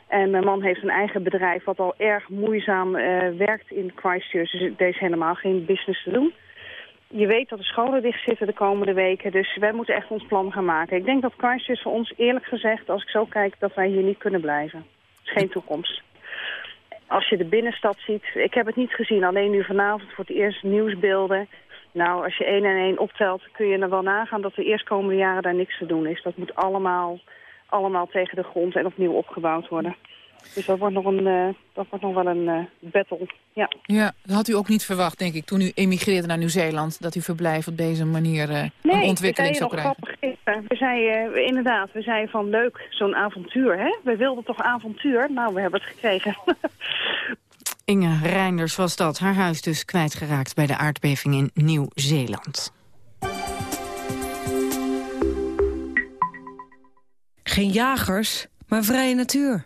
En mijn man heeft een eigen bedrijf wat al erg moeizaam uh, werkt in Christchurch. Dus is helemaal geen business te doen. Je weet dat de scholen dicht zitten de komende weken. Dus wij moeten echt ons plan gaan maken. Ik denk dat Christchurch voor ons eerlijk gezegd, als ik zo kijk, dat wij hier niet kunnen blijven. Het is geen toekomst als je de binnenstad ziet, ik heb het niet gezien, alleen nu vanavond voor het eerst nieuwsbeelden. Nou, als je één en één optelt, kun je er wel nagaan dat de eerstkomende jaren daar niks te doen is. Dat moet allemaal, allemaal tegen de grond en opnieuw opgebouwd worden. Dus dat wordt nog, een, uh, dat wordt nog wel een uh, battle, ja. Ja, dat had u ook niet verwacht, denk ik, toen u emigreerde naar Nieuw-Zeeland... dat uw verblijf op deze manier uh, nee, een ontwikkeling zou krijgen. Nee, we zeiden, inderdaad, we zeiden van leuk, zo'n avontuur, hè? We wilden toch avontuur? Nou, we hebben het gekregen. Inge Reinders was dat. Haar huis dus kwijtgeraakt bij de aardbeving in Nieuw-Zeeland. Geen jagers, maar vrije natuur.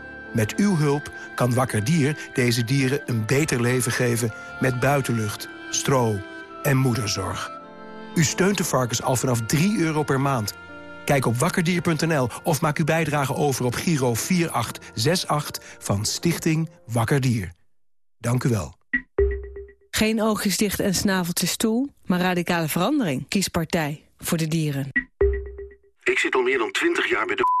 Met uw hulp kan Wakker Dier deze dieren een beter leven geven... met buitenlucht, stro en moederzorg. U steunt de varkens al vanaf 3 euro per maand. Kijk op wakkerdier.nl of maak uw bijdrage over op Giro 4868 van Stichting Wakker Dier. Dank u wel. Geen oogjes dicht en snaveltjes toe, maar radicale verandering. Kies partij voor de dieren. Ik zit al meer dan 20 jaar bij de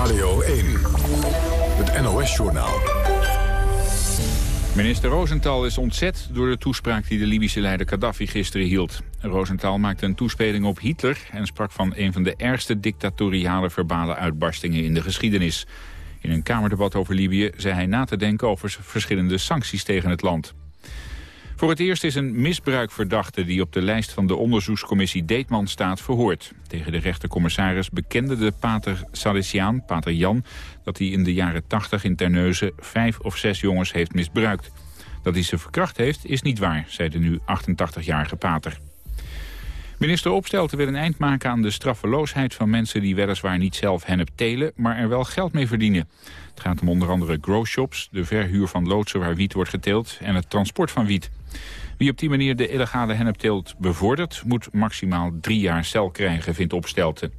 Radio 1, het NOS-journaal. Minister Rosenthal is ontzet door de toespraak die de Libische leider Gaddafi gisteren hield. Rosenthal maakte een toespeling op Hitler en sprak van een van de ergste dictatoriale verbale uitbarstingen in de geschiedenis. In een kamerdebat over Libië zei hij na te denken over verschillende sancties tegen het land. Voor het eerst is een misbruikverdachte die op de lijst van de onderzoekscommissie Deetman staat verhoord. Tegen de rechtercommissaris bekende de pater Salesiaan, pater Jan, dat hij in de jaren 80 in Terneuzen vijf of zes jongens heeft misbruikt. Dat hij ze verkracht heeft is niet waar, zei de nu 88-jarige pater. Minister Opstelten wil een eind maken aan de straffeloosheid van mensen die weliswaar niet zelf hennep telen, maar er wel geld mee verdienen. Het gaat om onder andere growshops, de verhuur van loodsen waar wiet wordt geteeld en het transport van wiet. Wie op die manier de illegale hennepteelt bevordert... moet maximaal drie jaar cel krijgen, vindt Opstelten.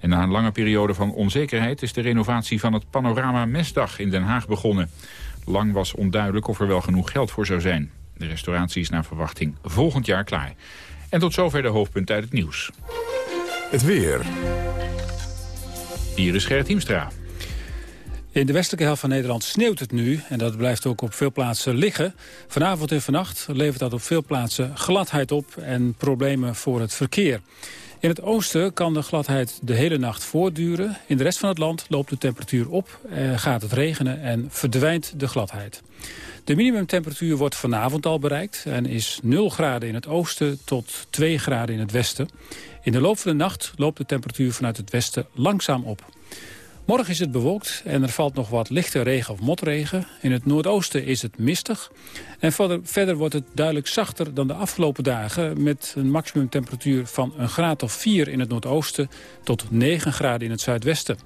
En na een lange periode van onzekerheid... is de renovatie van het Panorama Mesdag in Den Haag begonnen. Lang was onduidelijk of er wel genoeg geld voor zou zijn. De restauratie is naar verwachting volgend jaar klaar. En tot zover de hoofdpunt uit het nieuws. Het weer. Hier is Gerrit Hiemstra. In de westelijke helft van Nederland sneeuwt het nu en dat blijft ook op veel plaatsen liggen. Vanavond en vannacht levert dat op veel plaatsen gladheid op en problemen voor het verkeer. In het oosten kan de gladheid de hele nacht voortduren. In de rest van het land loopt de temperatuur op, eh, gaat het regenen en verdwijnt de gladheid. De minimumtemperatuur wordt vanavond al bereikt en is 0 graden in het oosten tot 2 graden in het westen. In de loop van de nacht loopt de temperatuur vanuit het westen langzaam op. Morgen is het bewolkt en er valt nog wat lichte regen of motregen. In het noordoosten is het mistig. En verder, wordt het duidelijk zachter dan de afgelopen dagen... met een maximumtemperatuur van een graad of 4 in het noordoosten... tot 9 graden in het zuidwesten.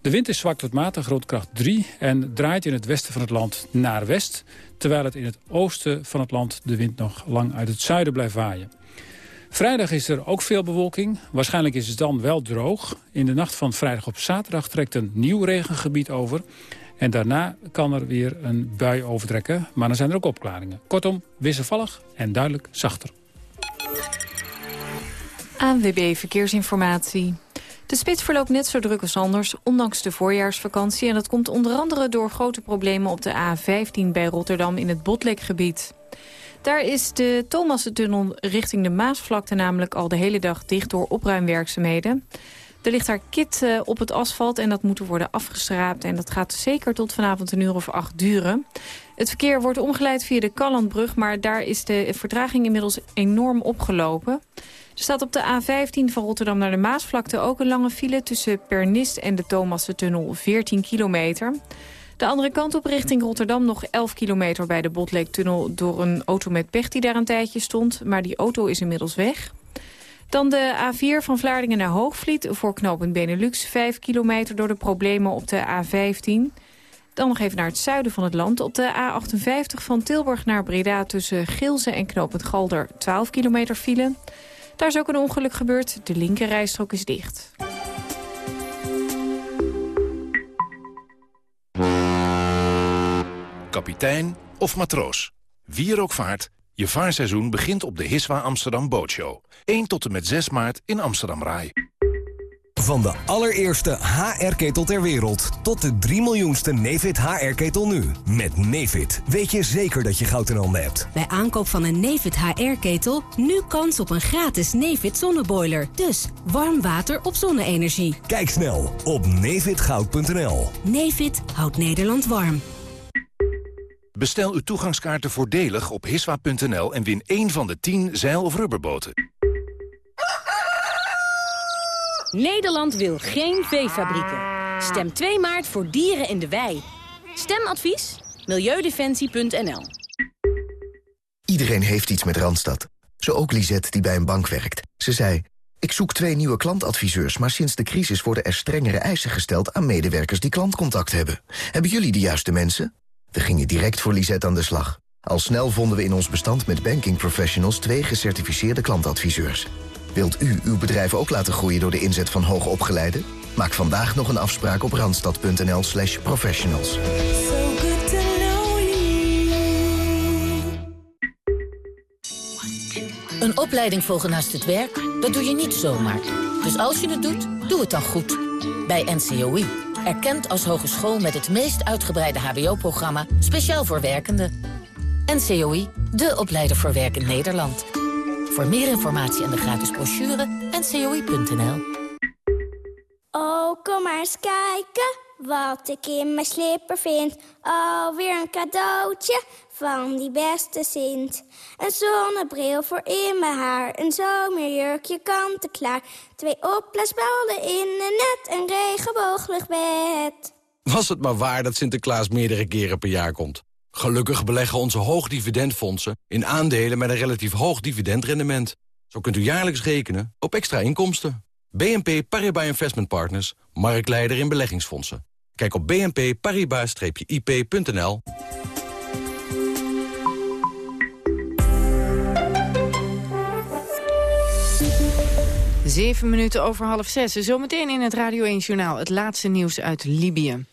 De wind is zwak tot matig, grootkracht 3... en draait in het westen van het land naar west... terwijl het in het oosten van het land de wind nog lang uit het zuiden blijft waaien. Vrijdag is er ook veel bewolking. Waarschijnlijk is het dan wel droog. In de nacht van vrijdag op zaterdag trekt een nieuw regengebied over. En daarna kan er weer een bui overtrekken, maar dan zijn er ook opklaringen. Kortom, wisselvallig en duidelijk zachter. ANWB Verkeersinformatie. De spits verloopt net zo druk als anders, ondanks de voorjaarsvakantie. En dat komt onder andere door grote problemen op de A15 bij Rotterdam in het Botlekgebied. Daar is de Thomassentunnel richting de Maasvlakte namelijk al de hele dag dicht door opruimwerkzaamheden. Er ligt daar kit uh, op het asfalt en dat moet worden afgestraapt. En dat gaat zeker tot vanavond een uur of acht duren. Het verkeer wordt omgeleid via de Kallandbrug... maar daar is de vertraging inmiddels enorm opgelopen. Er staat op de A15 van Rotterdam naar de Maasvlakte ook een lange file... tussen Pernist en de Thomassentunnel, 14 kilometer. De andere kant op richting Rotterdam nog 11 kilometer bij de Botleektunnel... door een auto met pech die daar een tijdje stond. Maar die auto is inmiddels weg. Dan de A4 van Vlaardingen naar Hoogvliet voor knooppunt Benelux. 5 kilometer door de problemen op de A15. Dan nog even naar het zuiden van het land. Op de A58 van Tilburg naar Breda tussen Gilze en knooppunt Galder 12 kilometer file. Daar is ook een ongeluk gebeurd. De linkerrijstrook is dicht. Kapitein of matroos. Wie er ook vaart, je vaarseizoen begint op de Hiswa Amsterdam Bootshow. 1 tot en met 6 maart in Amsterdam Rai. Van de allereerste HR-ketel ter wereld tot de 3 miljoenste Nefit HR-ketel nu. Met Nefit weet je zeker dat je goud in handen hebt. Bij aankoop van een Nefit HR-ketel nu kans op een gratis Nefit zonneboiler. Dus warm water op zonne-energie. Kijk snel op nefitgoud.nl. Nefit houdt Nederland warm. Bestel uw toegangskaarten voordelig op hiswa.nl en win één van de 10 zeil- of rubberboten. Nederland wil geen veefabrieken. Stem 2 maart voor dieren in de wei. Stemadvies? Milieudefensie.nl Iedereen heeft iets met Randstad. Zo ook Lisette die bij een bank werkt. Ze zei, ik zoek twee nieuwe klantadviseurs... maar sinds de crisis worden er strengere eisen gesteld... aan medewerkers die klantcontact hebben. Hebben jullie de juiste mensen? We gingen direct voor Lisette aan de slag. Al snel vonden we in ons bestand met banking professionals... twee gecertificeerde klantadviseurs. Wilt u uw bedrijf ook laten groeien door de inzet van hoogopgeleiden? Maak vandaag nog een afspraak op randstad.nl slash professionals. Een opleiding volgen naast het werk, dat doe je niet zomaar. Dus als je het doet, doe het dan goed. Bij NCOI. Erkend als hogeschool met het meest uitgebreide hbo-programma... speciaal voor werkenden. NCOI, de opleider voor werk in Nederland. Voor meer informatie en de gratis brochure ncoi.nl. Oh, kom maar eens kijken wat ik in mijn slipper vind. Alweer een cadeautje van die beste Sint. Een zonnebril voor in mijn haar, een zomerjurkje kant-en-klaar. Twee opblaasballen in een net, een regenboogluchtbed. Was het maar waar dat Sinterklaas meerdere keren per jaar komt. Gelukkig beleggen onze hoogdividendfondsen in aandelen met een relatief hoog dividendrendement. Zo kunt u jaarlijks rekenen op extra inkomsten. BNP Paribas Investment Partners, marktleider in beleggingsfondsen. Kijk op bnpparibas-ip.nl. Zeven minuten over half zes. Zometeen in het Radio 1 Journaal het laatste nieuws uit Libië.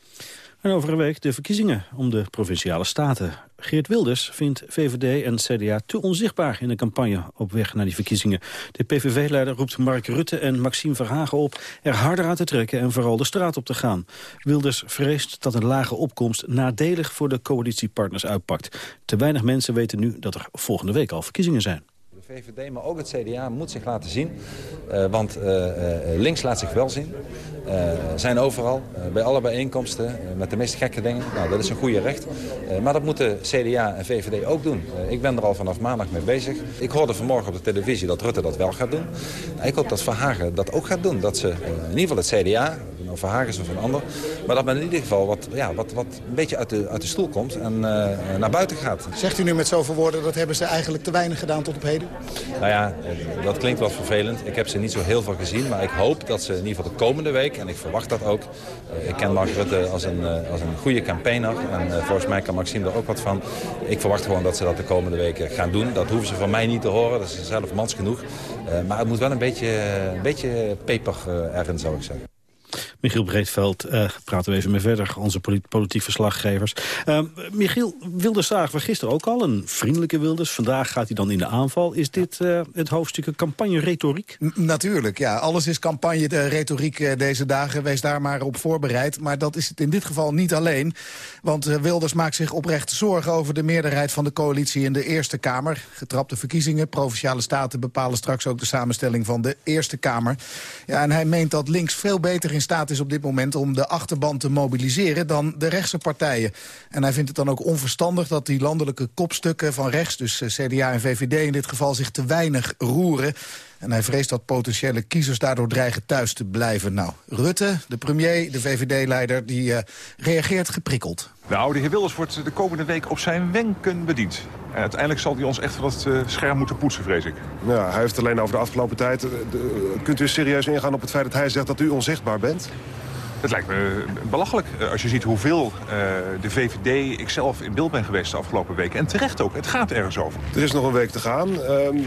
En over een week de verkiezingen om de Provinciale Staten. Geert Wilders vindt VVD en CDA te onzichtbaar in de campagne op weg naar die verkiezingen. De PVV-leider roept Mark Rutte en Maxime Verhagen op er harder aan te trekken en vooral de straat op te gaan. Wilders vreest dat een lage opkomst nadelig voor de coalitiepartners uitpakt. Te weinig mensen weten nu dat er volgende week al verkiezingen zijn. VVD, maar ook het CDA moet zich laten zien. Uh, want uh, uh, links laat zich wel zien. zijn overal, bij alle bijeenkomsten, met de meest gekke dingen. Nou, dat is een goede recht. maar dat moeten CDA en VVD ook doen. ik ben er al vanaf maandag mee bezig. Ik hoorde vanmorgen op de televisie dat Rutte dat wel gaat doen. ik hoop dat Verhagen dat ook gaat doen. Dat ze in ieder geval het CDA, of Verhagen is of een ander... maar dat men in ieder geval wat, ja, wat, wat een beetje uit de, uit de stoel komt en naar buiten gaat. Zegt u nu met zoveel woorden dat hebben ze eigenlijk te weinig gedaan tot op heden? Nou ja, dat klinkt wel vervelend. Ik heb ze niet zo heel veel gezien. Maar ik hoop dat ze in ieder geval de komende week, en ik verwacht dat ook... ik ken Mark Rutte als een, als een goede campaigner. En volgens mij kan Maxime er ook wat van. Ik verwacht gewoon dat ze dat de komende weken gaan doen. Dat hoeven ze van mij niet te horen. Dat is zelf mans genoeg. maar het moet wel een beetje, een beetje peper erin, zou ik zeggen. Michiel Breedveld, uh, praten we even mee verder, onze politiek verslaggevers. Uh, Michiel, Wilders zagen we gisteren ook al, een vriendelijke Wilders. Vandaag gaat hij dan in de aanval. Is dit uh, het hoofdstuk campagne-retoriek? Natuurlijk, ja. Alles is campagne-retoriek uh, deze dagen. Wees daar maar op voorbereid. Maar dat is het in dit geval niet alleen. Want Wilders maakt zich oprecht zorgen over de meerderheid van de coalitie in de Eerste Kamer. Getrapte verkiezingen, Provinciale Staten bepalen straks ook de samenstelling van de Eerste Kamer. Ja, en hij meent dat links veel beter in staat is op dit moment om de achterban te mobiliseren dan de rechtse partijen. En hij vindt het dan ook onverstandig dat die landelijke kopstukken van rechts, dus eh, CDA en VVD in dit geval, zich te weinig roeren. En hij vreest dat potentiële kiezers daardoor dreigen thuis te blijven. Nou, Rutte, de premier, de VVD-leider, die uh, reageert geprikkeld. De oude heer Wilders wordt de komende week op zijn wenken bediend. En uiteindelijk zal hij ons echt van het uh, scherm moeten poetsen, vrees ik. Ja, hij heeft alleen over de afgelopen tijd... Uh, de, kunt u serieus ingaan op het feit dat hij zegt dat u onzichtbaar bent? Het lijkt me belachelijk als je ziet hoeveel uh, de VVD, ikzelf in beeld ben geweest de afgelopen weken. En terecht ook, het gaat ergens over. Er is nog een week te gaan. Uh,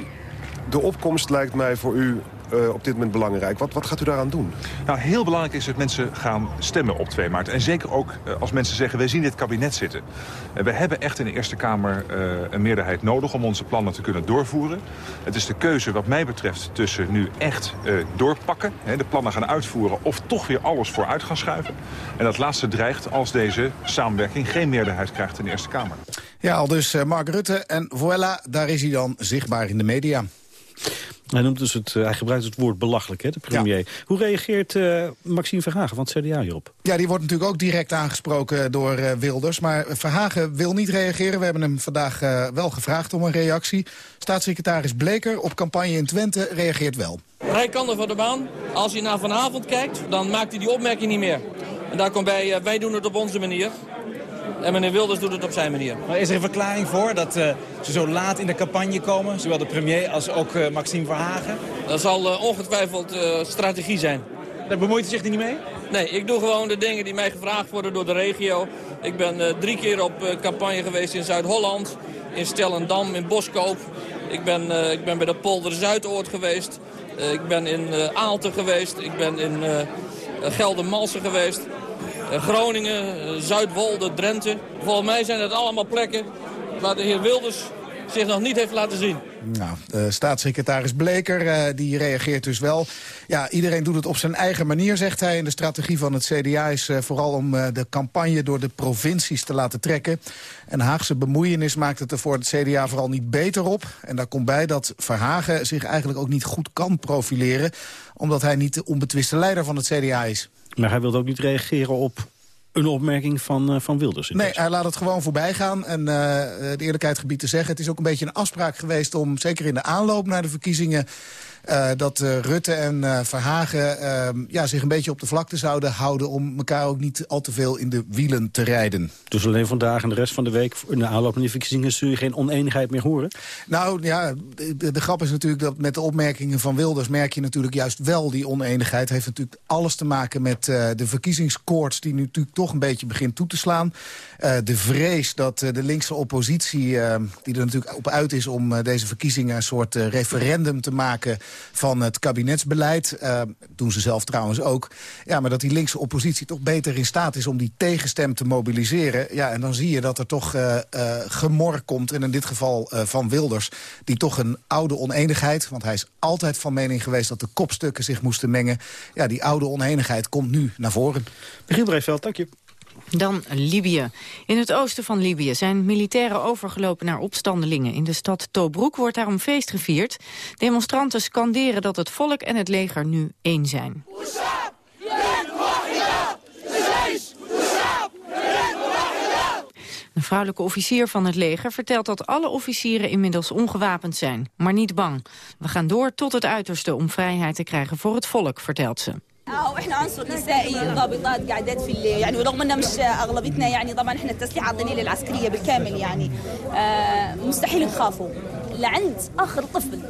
de opkomst lijkt mij voor u uh, op dit moment belangrijk. Wat, wat gaat u daaraan doen? Nou, heel belangrijk is dat mensen gaan stemmen op 2 maart. En zeker ook uh, als mensen zeggen, wij zien dit kabinet zitten. Uh, we hebben echt in de Eerste Kamer een meerderheid nodig om onze plannen te kunnen doorvoeren. Het is de keuze wat mij betreft tussen nu echt doorpakken, hè, de plannen gaan uitvoeren... of toch weer alles vooruit gaan schuiven. En dat laatste dreigt als deze samenwerking geen meerderheid krijgt in de Eerste Kamer. Ja, al dus Mark Rutte en voilà, daar is hij dan zichtbaar in de media. Hij, noemt dus het, hij gebruikt het woord belachelijk, hè, de premier. Ja. Hoe reageert uh, Maxime Verhagen van het CDA hierop? Ja, die wordt natuurlijk ook direct aangesproken door uh, Wilders. Maar Verhagen wil niet reageren. We hebben hem vandaag uh, wel gevraagd om een reactie. Staatssecretaris Bleker op campagne in Twente reageert wel. Hij kan er voor de baan. Als hij naar vanavond kijkt, dan maakt hij die opmerking niet meer. En daar komt bij, wij doen het op onze manier. En meneer Wilders doet het op zijn manier. Maar is er een verklaring voor dat uh, ze zo laat in de campagne komen? Zowel de premier als ook uh, Maxime Verhagen? Dat zal uh, ongetwijfeld strategie zijn. Daar bemoeit u zich niet mee? Nee, ik doe gewoon de dingen die mij gevraagd worden door de regio. Ik ben drie keer op campagne geweest in Zuid-Holland, in Stellendam, in Boskoop. Ik ben, ik ben bij de Polder Zuidoord geweest. ik ben in Aalten geweest. Ik ben in Geldermalsen geweest. Groningen, Zuidwolde, Drenthe. Volgens mij zijn het allemaal plekken waar de heer Wilders zich nog niet heeft laten zien. Nou, de staatssecretaris Bleker die reageert dus wel. Ja, iedereen doet het op zijn eigen manier, zegt hij. En de strategie van het CDA is vooral om de campagne door de provincies te laten trekken. En Haagse bemoeienis maakt het er voor het CDA vooral niet beter op. En daar komt bij dat Verhagen zich eigenlijk ook niet goed kan profileren... omdat hij niet de onbetwiste leider van het CDA is. Maar hij wil ook niet reageren op een opmerking van, uh, van Wilders. Nee, hij laat het gewoon voorbij gaan. En uh, de eerlijkheid gebied te zeggen, het is ook een beetje een afspraak geweest... om zeker in de aanloop naar de verkiezingen... Uh, dat uh, Rutte en uh, Verhagen ja, zich een beetje op de vlakte zouden houden... om elkaar ook niet al te veel in de wielen te rijden. Dus alleen vandaag en de rest van de week... in de aanloop naar die verkiezingen zul je geen oneenigheid meer horen? Nou ja, de, de, grap is natuurlijk dat met de opmerkingen van Wilders... merk je natuurlijk juist wel die oneenigheid. heeft natuurlijk alles te maken met de verkiezingskoorts... die nu natuurlijk toch een beetje begint toe te slaan. de vrees dat de linkse oppositie, die er natuurlijk op uit is... om deze verkiezingen een soort referendum te maken van het kabinetsbeleid. Uh, doen ze zelf trouwens ook. Ja, maar dat die linkse oppositie toch beter in staat is om die tegenstem te mobiliseren. Ja, en dan zie je dat er toch uh, gemor komt. En in dit geval van Wilders. Die toch een oude oneenigheid, want hij is altijd van mening geweest dat de kopstukken zich moesten mengen. Ja, die oude oneenigheid komt nu naar voren. Michiel Breiveld, dank je. Dan Libië. In het oosten van Libië zijn militairen overgelopen naar opstandelingen. In de stad Tobruk wordt daarom feest gevierd. Demonstranten scanderen dat het volk en het leger nu één zijn. Een vrouwelijke officier van het leger vertelt dat alle officieren inmiddels ongewapend zijn, maar niet bang. We gaan door tot het uiterste om vrijheid te krijgen voor het volk, vertelt ze. وإحنا عنصر نسائي ضابطات قاعدات في يعني ورغم ان مش أغلبيتنا يعني طبعا إحنا التسليح الضليل العسكريه بالكامل يعني. مستحيل نخافوا لعند آخر طفل.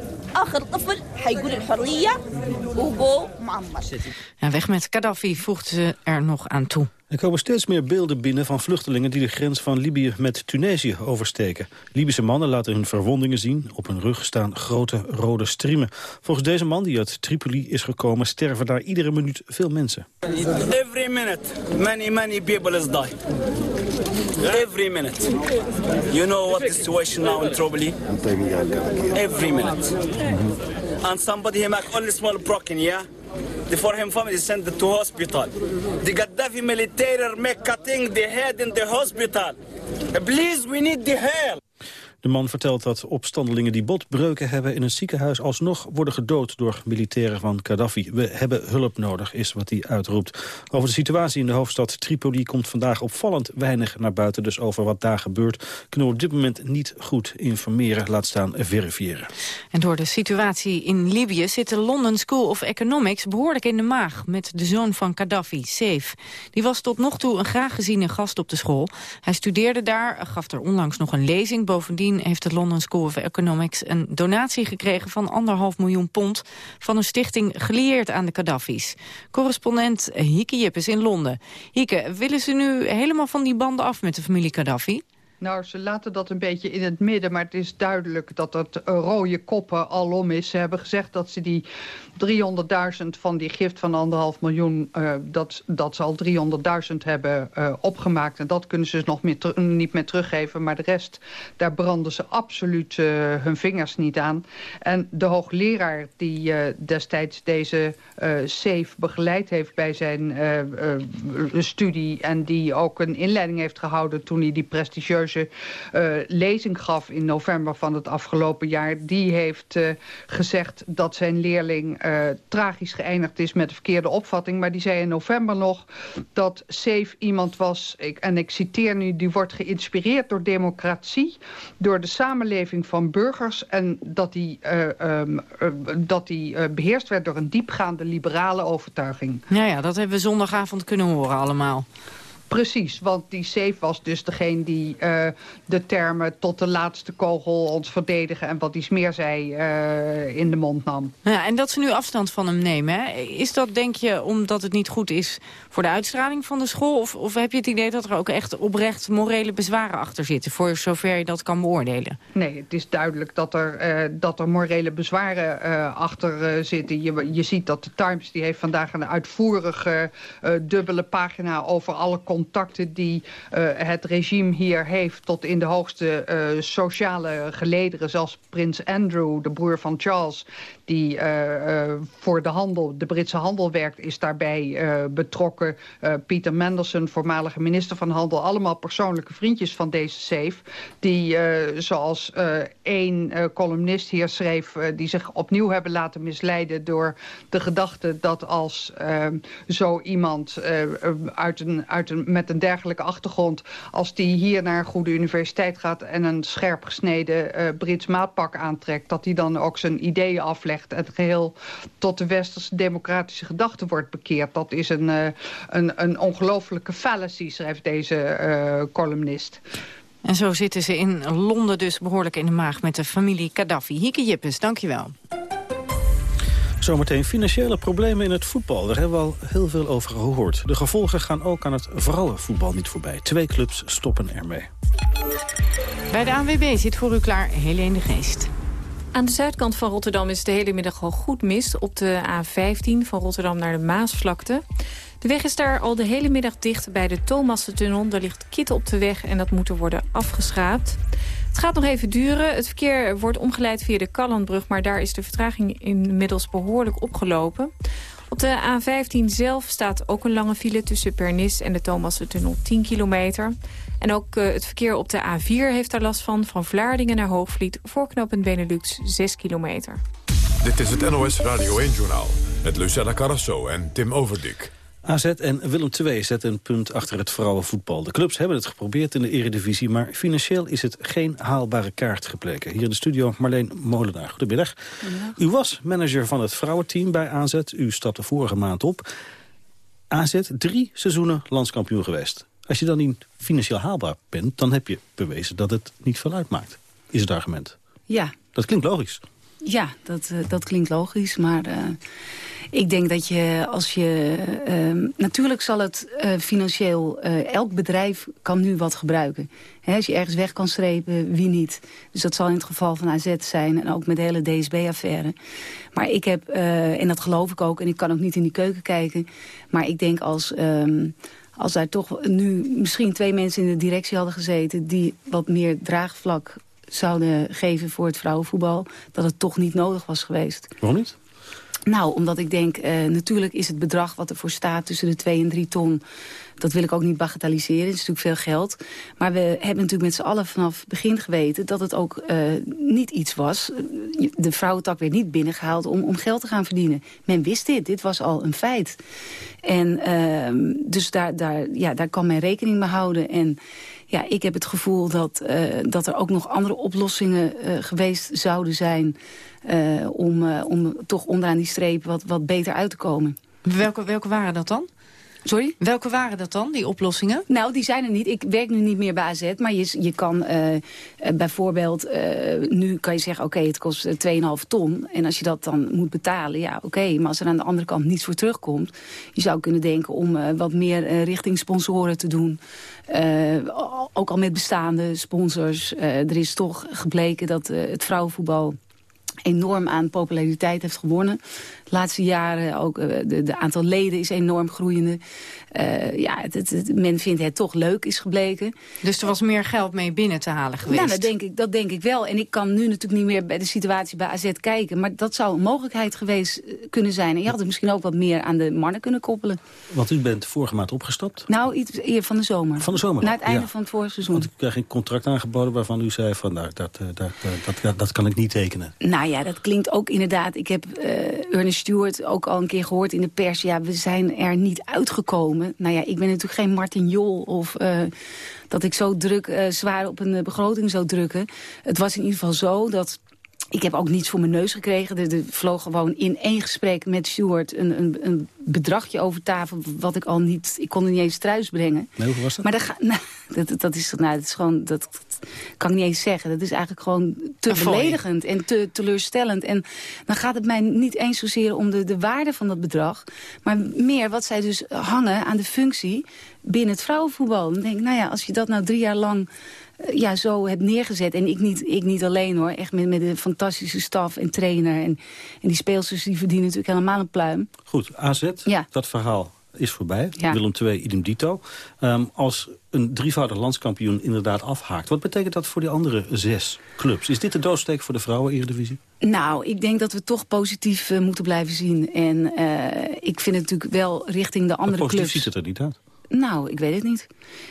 Ja, weg met Gaddafi voegden ze er nog aan toe. Er komen steeds meer beelden binnen van vluchtelingen... die de grens van Libië met Tunesië oversteken. Libische mannen laten hun verwondingen zien. Op hun rug staan grote rode striemen. Volgens deze man die uit Tripoli is gekomen... sterven daar iedere minuut veel mensen. Every minute, many, many people is die. Every minute. You know what the situation now in Tripoli? Every minute. And somebody he make only small broken, yeah? The for him family sent to hospital. The Gaddafi military make cutting the head in the hospital. Please, we need the help. De man vertelt dat opstandelingen die botbreuken hebben in een ziekenhuis alsnog worden gedood door militairen van Gaddafi. We hebben hulp nodig, is wat hij uitroept. Over de situatie in de hoofdstad Tripoli komt vandaag opvallend weinig naar buiten. Dus over wat daar gebeurt kunnen we op dit moment niet goed informeren, laat staan verifiëren. En door de situatie in Libië zit de London School of Economics behoorlijk in de maag met de zoon van Gaddafi, Saif. Die was tot nog toe een graag geziene gast op de school. Hij studeerde daar, gaf er onlangs nog een lezing. Bovendien heeft de London School of Economics een donatie gekregen van anderhalf miljoen pond van een stichting gelieerd aan de Gaddafi's. Correspondent Hieke Jippes in Londen. Hieke, willen ze nu helemaal van die banden af met de familie Gaddafi? Nou, ze laten dat een beetje in het midden, maar het is duidelijk dat het rode koppen alom is. Ze hebben gezegd dat ze die 300.000 van die gift van anderhalf miljoen, uh, dat, dat ze al 300.000 hebben uh, opgemaakt. En dat kunnen ze dus nog niet meer teruggeven. Maar de rest, daar branden ze absoluut uh, hun vingers niet aan. En de hoogleraar die destijds deze safe begeleid heeft bij zijn studie... en die ook een inleiding heeft gehouden toen hij die prestigieuze uh, lezing gaf in november van het afgelopen jaar... die heeft uh, gezegd dat zijn leerling uh, tragisch geëindigd is met de verkeerde opvatting. Maar die zei in november nog dat Safe iemand was... Ik, en ik citeer nu, die wordt geïnspireerd door democratie... door de samenleving van burgers... en dat die, um, dat die beheerst werd door een diepgaande liberale overtuiging. Ja, ja, dat hebben we zondagavond kunnen horen allemaal. Precies, want die safe was dus degene die uh, de termen tot de laatste kogel ons verdedigen... en wat iets meer zei uh, in de mond nam. Ja, en dat ze nu afstand van hem nemen, hè? is dat denk je omdat het niet goed is voor de uitstraling van de school? Of, of heb je het idee dat er ook echt oprecht morele bezwaren achter zitten... voor zover je dat kan beoordelen? Nee, het is duidelijk dat er, uh, dat er morele bezwaren achter zitten. Je, je ziet dat de Times die heeft vandaag een uitvoerige dubbele pagina over alle contacten die uh, het regime hier heeft... tot in de hoogste uh, sociale gelederen. Zelfs prins Andrew, de broer van Charles... die uh, voor de handel, de Britse handel werkt, is daarbij betrokken. Peter Mandelson, voormalige minister van Handel... allemaal persoonlijke vriendjes van deze safe... die, zoals één columnist hier schreef... die zich opnieuw hebben laten misleiden door de gedachte... dat als zo iemand uit een, uit een met een dergelijke achtergrond... als die hier naar een goede universiteit gaat... en een scherp gesneden uh, Brits maatpak aantrekt... dat hij dan ook zijn ideeën aflegt... en het geheel tot de westerse democratische gedachte wordt bekeerd. Dat is een, uh, een, een ongelofelijke fallacy, schrijft deze uh, columnist. En zo zitten ze in Londen dus behoorlijk in de maag met de familie Gaddafi. Hieke Jippes, dankjewel. Zometeen financiële problemen in het voetbal. Daar hebben we al heel veel over gehoord. De gevolgen gaan ook aan het vrouwenvoetbal niet voorbij. Twee clubs stoppen ermee. Bij de ANWB zit voor u klaar Helene de Geest. Aan de zuidkant van Rotterdam is de hele middag al goed mist... op de A15 van Rotterdam naar de Maasvlakte. De weg is daar al de hele middag dicht bij de Thomassentunnel. Er ligt kitten op de weg en dat moet er worden afgeschraapt. Het gaat nog even duren. Het verkeer wordt omgeleid via de Kallandbrug... maar daar is de vertraging inmiddels behoorlijk opgelopen. Op de A15 zelf staat ook een lange file tussen Pernis en de Thomassentunnel 10 kilometer. En ook uh, het verkeer op de A4 heeft daar last van. Van Vlaardingen naar Hoogvliet, voorknopend Benelux 6 kilometer. Dit is het NOS Radio 1-journaal met Lucella Carrasso en Tim Overdik. AZ en Willem II zetten een punt achter het vrouwenvoetbal. De clubs hebben het geprobeerd in de eredivisie... maar financieel is het geen haalbare kaart gebleken. Hier in de studio Marleen Molenaar. Goedemiddag. U was manager van het vrouwenteam bij AZ. U stapte vorige maand op. AZ drie seizoenen landskampioen geweest. Als je dan niet financieel haalbaar bent... dan heb je bewezen dat het niet veel uitmaakt, is het argument. Ja. Dat klinkt logisch. ja, dat, dat klinkt logisch, maar... Ik denk dat je als je... Uh, natuurlijk zal het uh, financieel... Uh, elk bedrijf kan nu wat gebruiken. He, als je ergens weg kan strepen, wie niet? Dus dat zal in het geval van AZ zijn. En ook met de hele DSB-affaire. Maar ik heb, en dat geloof ik ook... en ik kan ook niet in die keuken kijken... maar ik denk als... Um, als daar toch nu misschien twee mensen in de directie hadden gezeten... die wat meer draagvlak zouden geven voor het vrouwenvoetbal... dat het toch niet nodig was geweest. Waarom niet? Nou, omdat ik denk, uh, natuurlijk is het bedrag wat ervoor staat tussen de 2 en 3 ton... dat wil ik ook niet bagatelliseren, het is natuurlijk veel geld. Maar we hebben natuurlijk met z'n allen vanaf het begin geweten... dat het ook uh, niet iets was. De vrouwentak werd niet binnengehaald om, om geld te gaan verdienen. Men wist dit, dit was al een feit. En uh, dus daar, daar, ja, daar kan men rekening mee houden. En ja, ik heb het gevoel dat, uh, dat er ook nog andere oplossingen uh, geweest zouden zijn... Uh, om, om toch onderaan die streep wat, wat beter uit te komen. Welke, welke waren dat dan? Sorry? Welke waren dat dan, die oplossingen? Nou, die zijn er niet. Ik werk nu niet meer bij AZ, maar je, je kan uh, bijvoorbeeld... Uh, nu kan je zeggen, oké, het kost 2,5 ton. En als je dat dan moet betalen, ja, oké. Maar als er aan de andere kant niets voor terugkomt... je zou kunnen denken om wat meer richting sponsoren te doen. ook al met bestaande sponsors. er is toch gebleken dat het vrouwenvoetbal enorm aan populariteit heeft gewonnen. Laatste jaren ook uh, de, de, aantal leden is enorm groeiende. Uh, ja, het, het, men vindt het toch leuk, is gebleken. Dus er was meer geld mee binnen te halen geweest? Nou, dat denk ik, dat denk ik wel. En ik kan nu natuurlijk niet meer bij de situatie bij AZ kijken. Maar dat zou een mogelijkheid geweest eh, kunnen zijn. En je had het misschien ook wat meer aan de mannen kunnen koppelen. Want u bent vorige maand opgestapt? Nou, iets eer van de zomer. Van de zomer? Na het einde van het vorige seizoen. Want ik kreeg een contract aangeboden waarvan u zei... van nou, dat, dat, dat, dat, dat kan ik niet tekenen. Nou ja, dat klinkt ook inderdaad... Ik heb uh, Ernest Stewart ook al een keer gehoord in de pers. Ja, we zijn er niet uitgekomen. Nou ja, ik ben natuurlijk geen Martin Jol of uh, dat ik zo druk, uh, zwaar op een begroting zou drukken. Het was in ieder geval zo dat ik heb ook niets voor mijn neus gekregen. Er, er vloog gewoon in één gesprek met Stuart een, een, een, bedragje over tafel... wat ik al niet... Ik kon er niet eens thuis brengen. Nee, hoe was dat? Maar dat, nou, dat, dat, is, nou, dat is gewoon... Dat, kan ik niet eens zeggen. Dat is eigenlijk gewoon te beledigend en te teleurstellend. En dan gaat het mij niet eens zozeer om de, de waarde van dat bedrag... maar meer wat zij dus hangen aan de functie binnen het vrouwenvoetbal. Dan denk ik, nou ja, als je dat nou drie jaar lang ja, zo heb neergezet. En ik niet, ik niet alleen hoor. Echt met, met een fantastische staf en trainer. En, en die speelsters die verdienen natuurlijk helemaal een pluim. Goed, AZ, ja. dat verhaal is voorbij. Ja. Willem II, idem dito. Um, als een drievoudig landskampioen inderdaad afhaakt... wat betekent dat voor die andere zes clubs? Is dit de doodsteek voor de vrouwen-eredivisie? Nou, ik denk dat we toch positief uh, moeten blijven zien. En uh, ik vind het natuurlijk wel richting de andere maar positief clubs... ziet het er niet uit. Nou, ik weet het niet.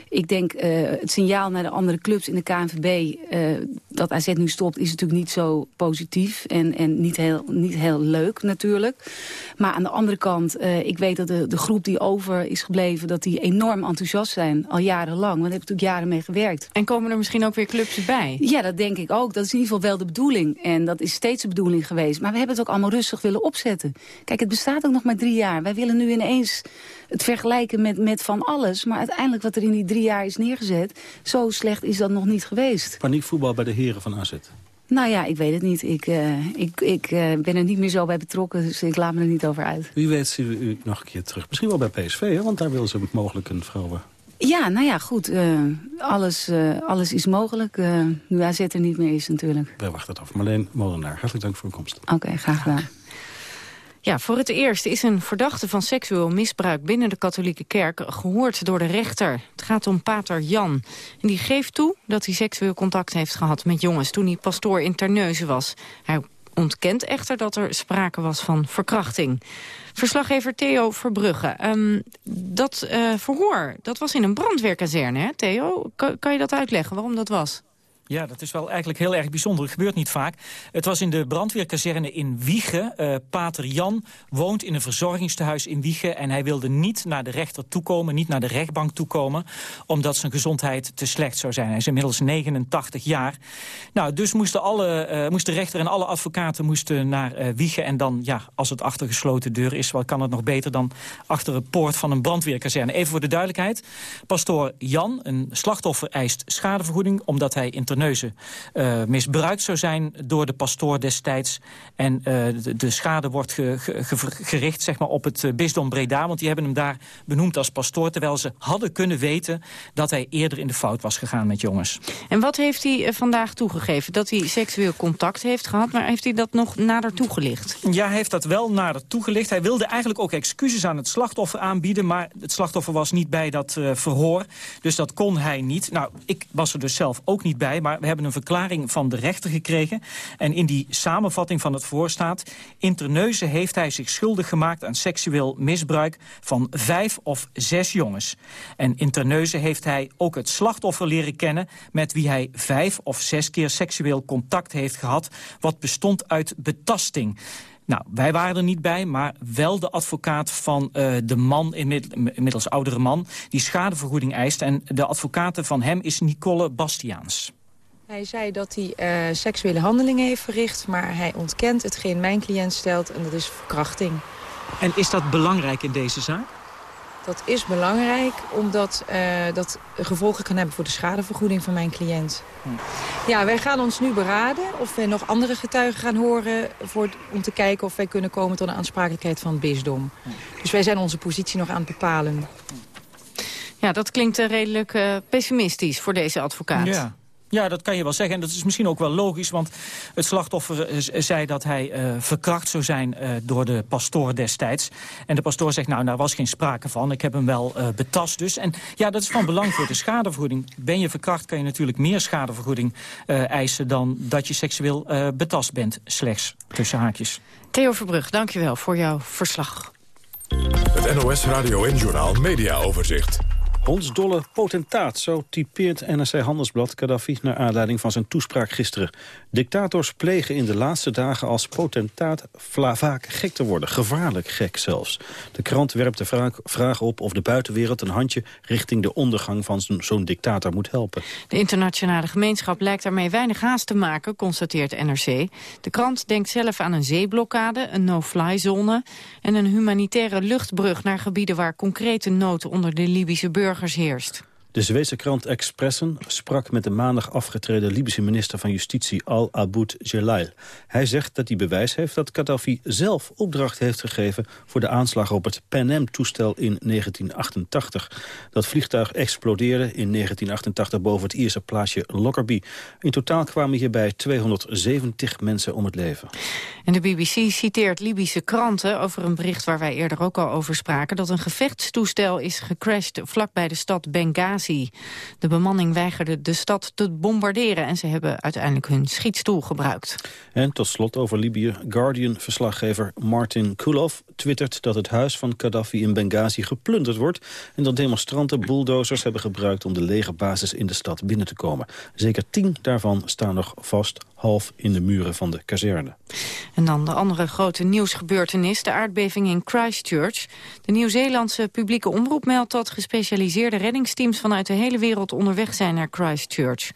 Ik denk uh, het signaal naar de andere clubs in de KNVB... Uh, dat AZ nu stopt, is natuurlijk niet zo positief. En, en niet, heel, niet heel leuk natuurlijk. Maar aan de andere kant, uh, ik weet dat de, de groep die over is gebleven... dat die enorm enthousiast zijn, al jarenlang. Want daar heb ik natuurlijk jaren mee gewerkt. En komen er misschien ook weer clubs bij? Ja, dat denk ik ook. Dat is in ieder geval wel de bedoeling. En dat is steeds de bedoeling geweest. Maar we hebben het ook allemaal rustig willen opzetten. Kijk, het bestaat ook nog maar drie jaar. Wij willen nu ineens het vergelijken met, met van alles. Maar uiteindelijk wat er in die drie jaar is neergezet... zo slecht is dat nog niet geweest. Paniekvoetbal bij de heren van AZ? Nou ja, ik weet het niet. Ik, uh, ik, ik uh, ben er niet meer zo bij betrokken, dus ik laat me er niet over uit. Wie weet zien we u nog een keer terug. Misschien wel bij PSV, hè? want daar willen ze mogelijk een vrouw... Ja, nou ja, goed. Uh, alles, alles is mogelijk. nu AZ er niet meer is natuurlijk. Wij wachten het af. Marleen Molenaar, hartelijk dank voor uw komst. Oké, okay, graag gedaan. Ja, voor het eerst is een verdachte van seksueel misbruik binnen de katholieke kerk gehoord door de rechter. Het gaat om pater Jan. En die geeft toe dat hij seksueel contact heeft gehad met jongens toen hij pastoor in Terneuzen was. Hij ontkent echter dat er sprake was van verkrachting. Verslaggever Theo Verbrugge. Um, dat uh, verhoor, dat was in een brandweerkazerne, hè Theo? Kan je dat uitleggen waarom dat was? Ja, dat is wel eigenlijk heel erg bijzonder. Het gebeurt niet vaak. Het was in de brandweerkazerne in Wiegen. Uh, Pater Jan woont in een verzorgingstehuis in Wiegen... en hij wilde niet naar de rechter toekomen, niet naar de rechtbank toekomen... omdat zijn gezondheid te slecht zou zijn. Hij is inmiddels 89 jaar. Nou, dus moesten alle, uh, moest de rechter en alle advocaten moesten naar uh, Wiegen... en dan, ja, als het achter gesloten deur is... wel kan het nog beter dan achter een poort van een brandweerkazerne. Even voor de duidelijkheid. Pastoor Jan, een slachtoffer, eist schadevergoeding... omdat hij interneert Terneuzen uh, misbruikt zou zijn door de pastoor destijds. En uh, de, de, schade wordt ge, ge, gericht zeg maar, op het bisdom Breda, want die hebben hem daar benoemd als pastoor, terwijl ze hadden kunnen weten dat hij eerder in de fout was gegaan met jongens. En wat heeft hij vandaag toegegeven? Dat hij seksueel contact heeft gehad, maar heeft hij dat nog nader toegelicht? Ja, hij heeft dat wel nader toegelicht. Hij wilde eigenlijk ook excuses aan het slachtoffer aanbieden... maar het slachtoffer was niet bij dat uh, verhoor, dus dat kon hij niet. Nou, ik was er dus zelf ook niet bij, maar we hebben een verklaring van de rechter gekregen. En in die samenvatting van het verhoor staat... in Terneuzen heeft hij zich schuldig gemaakt aan seksueel misbruik... van vijf of zes jongens. En in Terneuzen heeft hij ook het slachtoffer leren kennen... met wie hij vijf of zes keer seksueel contact heeft gehad... wat bestond uit betasting. Nou, wij waren er niet bij, maar wel de advocaat van uh, de man, inmiddels oudere man... die schadevergoeding eist. En de advocaat van hem is Nicole Bastiaans. Hij zei dat hij uh, seksuele handelingen heeft verricht... maar hij ontkent hetgeen mijn cliënt stelt en dat is verkrachting. En is dat belangrijk in deze zaak? Dat is belangrijk omdat uh, dat gevolgen kan hebben voor de schadevergoeding van mijn cliënt. Hm. Ja, wij gaan ons nu beraden of we nog andere getuigen gaan horen... Voor, om te kijken of wij kunnen komen tot een aansprakelijkheid van het bisdom. Hm. Dus wij zijn onze positie nog aan het bepalen. Ja, dat klinkt uh, redelijk uh, pessimistisch voor deze advocaat. Ja. Ja, dat kan je wel zeggen. En dat is misschien ook wel logisch, want het slachtoffer eh, zei dat hij uh, verkracht zou zijn uh, door de pastoor destijds. En de pastoor zegt, nou, daar was geen sprake van. Ik heb hem wel uh, betast dus. En ja, dat is van belang voor de schadevergoeding. Ben je verkracht, kan je natuurlijk meer schadevergoeding eisen... dan dat je seksueel betast bent, slechts, tussen haakjes. Theo Verbrug, dankjewel voor jouw verslag. Het NOS Radio en Journaal Media Overzicht. Hondsdolle potentaat, zo typeert NRC Handelsblad Gaddafi... naar aanleiding van zijn toespraak gisteren. Dictators plegen in de laatste dagen als potentaat vaak gek te worden. Gevaarlijk gek zelfs. De krant werpt de vraag, vraag op of de buitenwereld een handje... richting de ondergang van zo'n dictator moet helpen. De internationale gemeenschap lijkt daarmee weinig haast te maken, constateert NRC. De krant denkt zelf aan een zeeblokkade, een no-fly-zone... en een humanitaire luchtbrug naar gebieden waar concrete nood onder de Libische burgers heerst. De Zweedse krant Expressen sprak met de maandag afgetreden Libische minister van Justitie Al-Aboud Jelail. Hij zegt dat hij bewijs heeft dat Gaddafi zelf opdracht heeft gegeven voor de aanslag op het Pan Am-toestel in 1988. Dat vliegtuig explodeerde in 1988 boven het Ierse plaatsje Lockerbie. In totaal kwamen hierbij 270 mensen om het leven. En de BBC citeert Libische kranten over een bericht waar wij eerder ook al over spraken, dat een gevechtstoestel is gecrashed vlakbij de stad Benghazi de bemanning weigerde de stad te bombarderen... en ze hebben uiteindelijk hun schietstoel gebruikt. En tot slot over Libië. Guardian-verslaggever Martin Kulov twittert dat het huis van Gaddafi in Benghazi geplunderd wordt... en dat demonstranten bulldozers hebben gebruikt om de legerbasis in de stad binnen te komen. Zeker tien daarvan staan nog vast half in de muren van de kazerne. En dan de andere grote nieuwsgebeurtenis, de aardbeving in Christchurch. De Nieuw-Zeelandse publieke omroep meldt dat gespecialiseerde reddingsteams vanuit de hele wereld onderweg zijn naar Christchurch.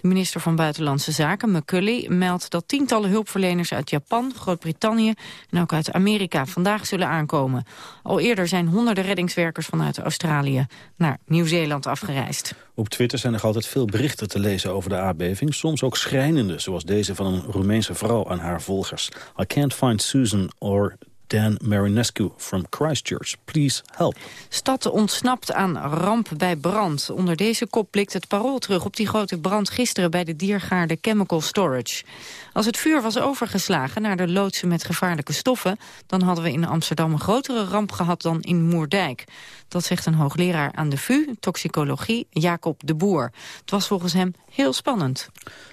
De minister van Buitenlandse Zaken, McCulley, meldt dat tientallen hulpverleners uit Japan, Groot-Brittannië en ook uit Amerika vandaag zullen aankomen. Al eerder zijn honderden reddingswerkers vanuit Australië naar Nieuw-Zeeland afgereisd. Op Twitter zijn nog altijd veel berichten te lezen over de aardbeving. Soms ook schrijnende, zoals deze van een Roemeense vrouw aan haar volgers. I can't find Susan or Dan Marinescu from Christchurch. Please help. Stad ontsnapt aan ramp bij brand. Onder deze kop blikt het parool terug op die grote brand gisteren bij de Diergaarde Chemical Storage. Als het vuur was overgeslagen naar de loodsen met gevaarlijke stoffen... dan hadden we in Amsterdam een grotere ramp gehad dan in Moerdijk. Dat zegt een hoogleraar aan de VU, toxicologie, Jacob de Boer. Het was volgens hem heel spannend.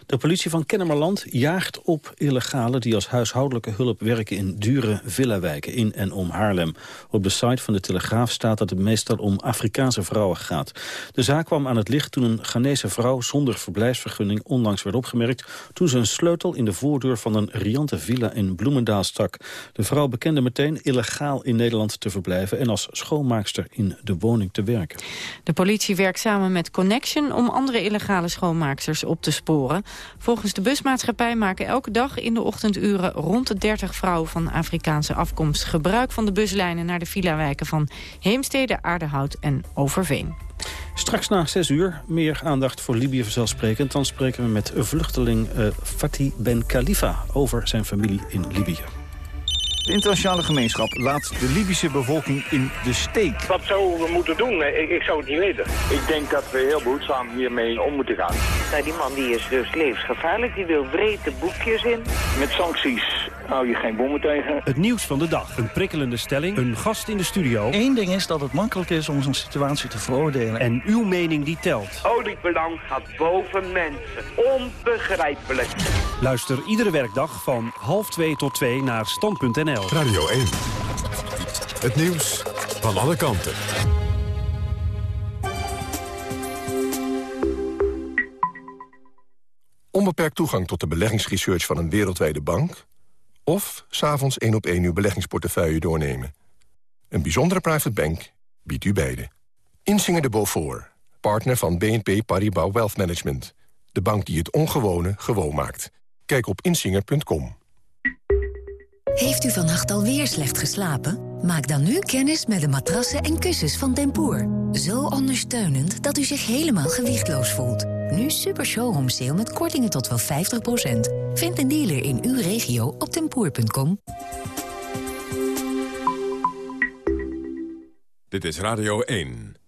De politie van Kennemerland jaagt op illegalen... die als huishoudelijke hulp werken in dure villawijken in en om Haarlem. Op de site van de Telegraaf staat dat het meestal om Afrikaanse vrouwen gaat. De zaak kwam aan het licht toen een Ghanese vrouw zonder verblijfsvergunning... onlangs werd opgemerkt toen ze een sleutel in de voordeur van een riante villa in Bloemendaal stak. De vrouw bekende meteen illegaal in Nederland te verblijven... en als schoonmaakster in de woning te werken. De politie werkt samen met Connection om andere illegale schoonmaaksters op te sporen. Volgens de busmaatschappij maken elke dag in de ochtenduren rond de 30 vrouwen van Afrikaanse afkomst gebruik van de buslijnen naar de villa-wijken van Heemstede, Aardehout en Overveen. Straks na 6 uur meer aandacht voor Libië vanzelfsprekend. Dan spreken we met vluchteling uh, Fatih Ben Khalifa over zijn familie in Libië. De internationale gemeenschap laat de Libische bevolking in de steek. Wat zouden we moeten doen? Ik, ik, zou het niet weten. Ik denk dat we heel behoedzaam hiermee om moeten gaan. Nou, die man die is dus levensgevaarlijk. Die wil brede boekjes in. Met sancties hou je geen bommen tegen. Het nieuws van de dag. Een prikkelende stelling. Een gast in de studio. Eén ding is dat het makkelijk is om zo'n situatie te veroordelen. En uw mening die telt. Oliebelang gaat boven mensen. Onbegrijpelijk. Luister iedere werkdag van half twee tot twee naar stand.nl. Radio 1. Het nieuws van alle kanten. Onbeperkt toegang tot de beleggingsresearch van een wereldwijde bank... of s'avonds één op één uw beleggingsportefeuille doornemen. Een bijzondere private bank biedt u beide. Insinger de Beaufort, partner van BNP Paribas Wealth Management. De bank die het ongewone gewoon maakt. Kijk op insinger.com. Heeft u vannacht alweer slecht geslapen? Maak dan nu kennis met de matrassen en kussens van Tempoor. Zo ondersteunend dat u zich helemaal gewichtloos voelt. Nu super showroom sale met kortingen tot wel 50%. Vind een dealer in uw regio op tempoor.com. Dit is Radio 1.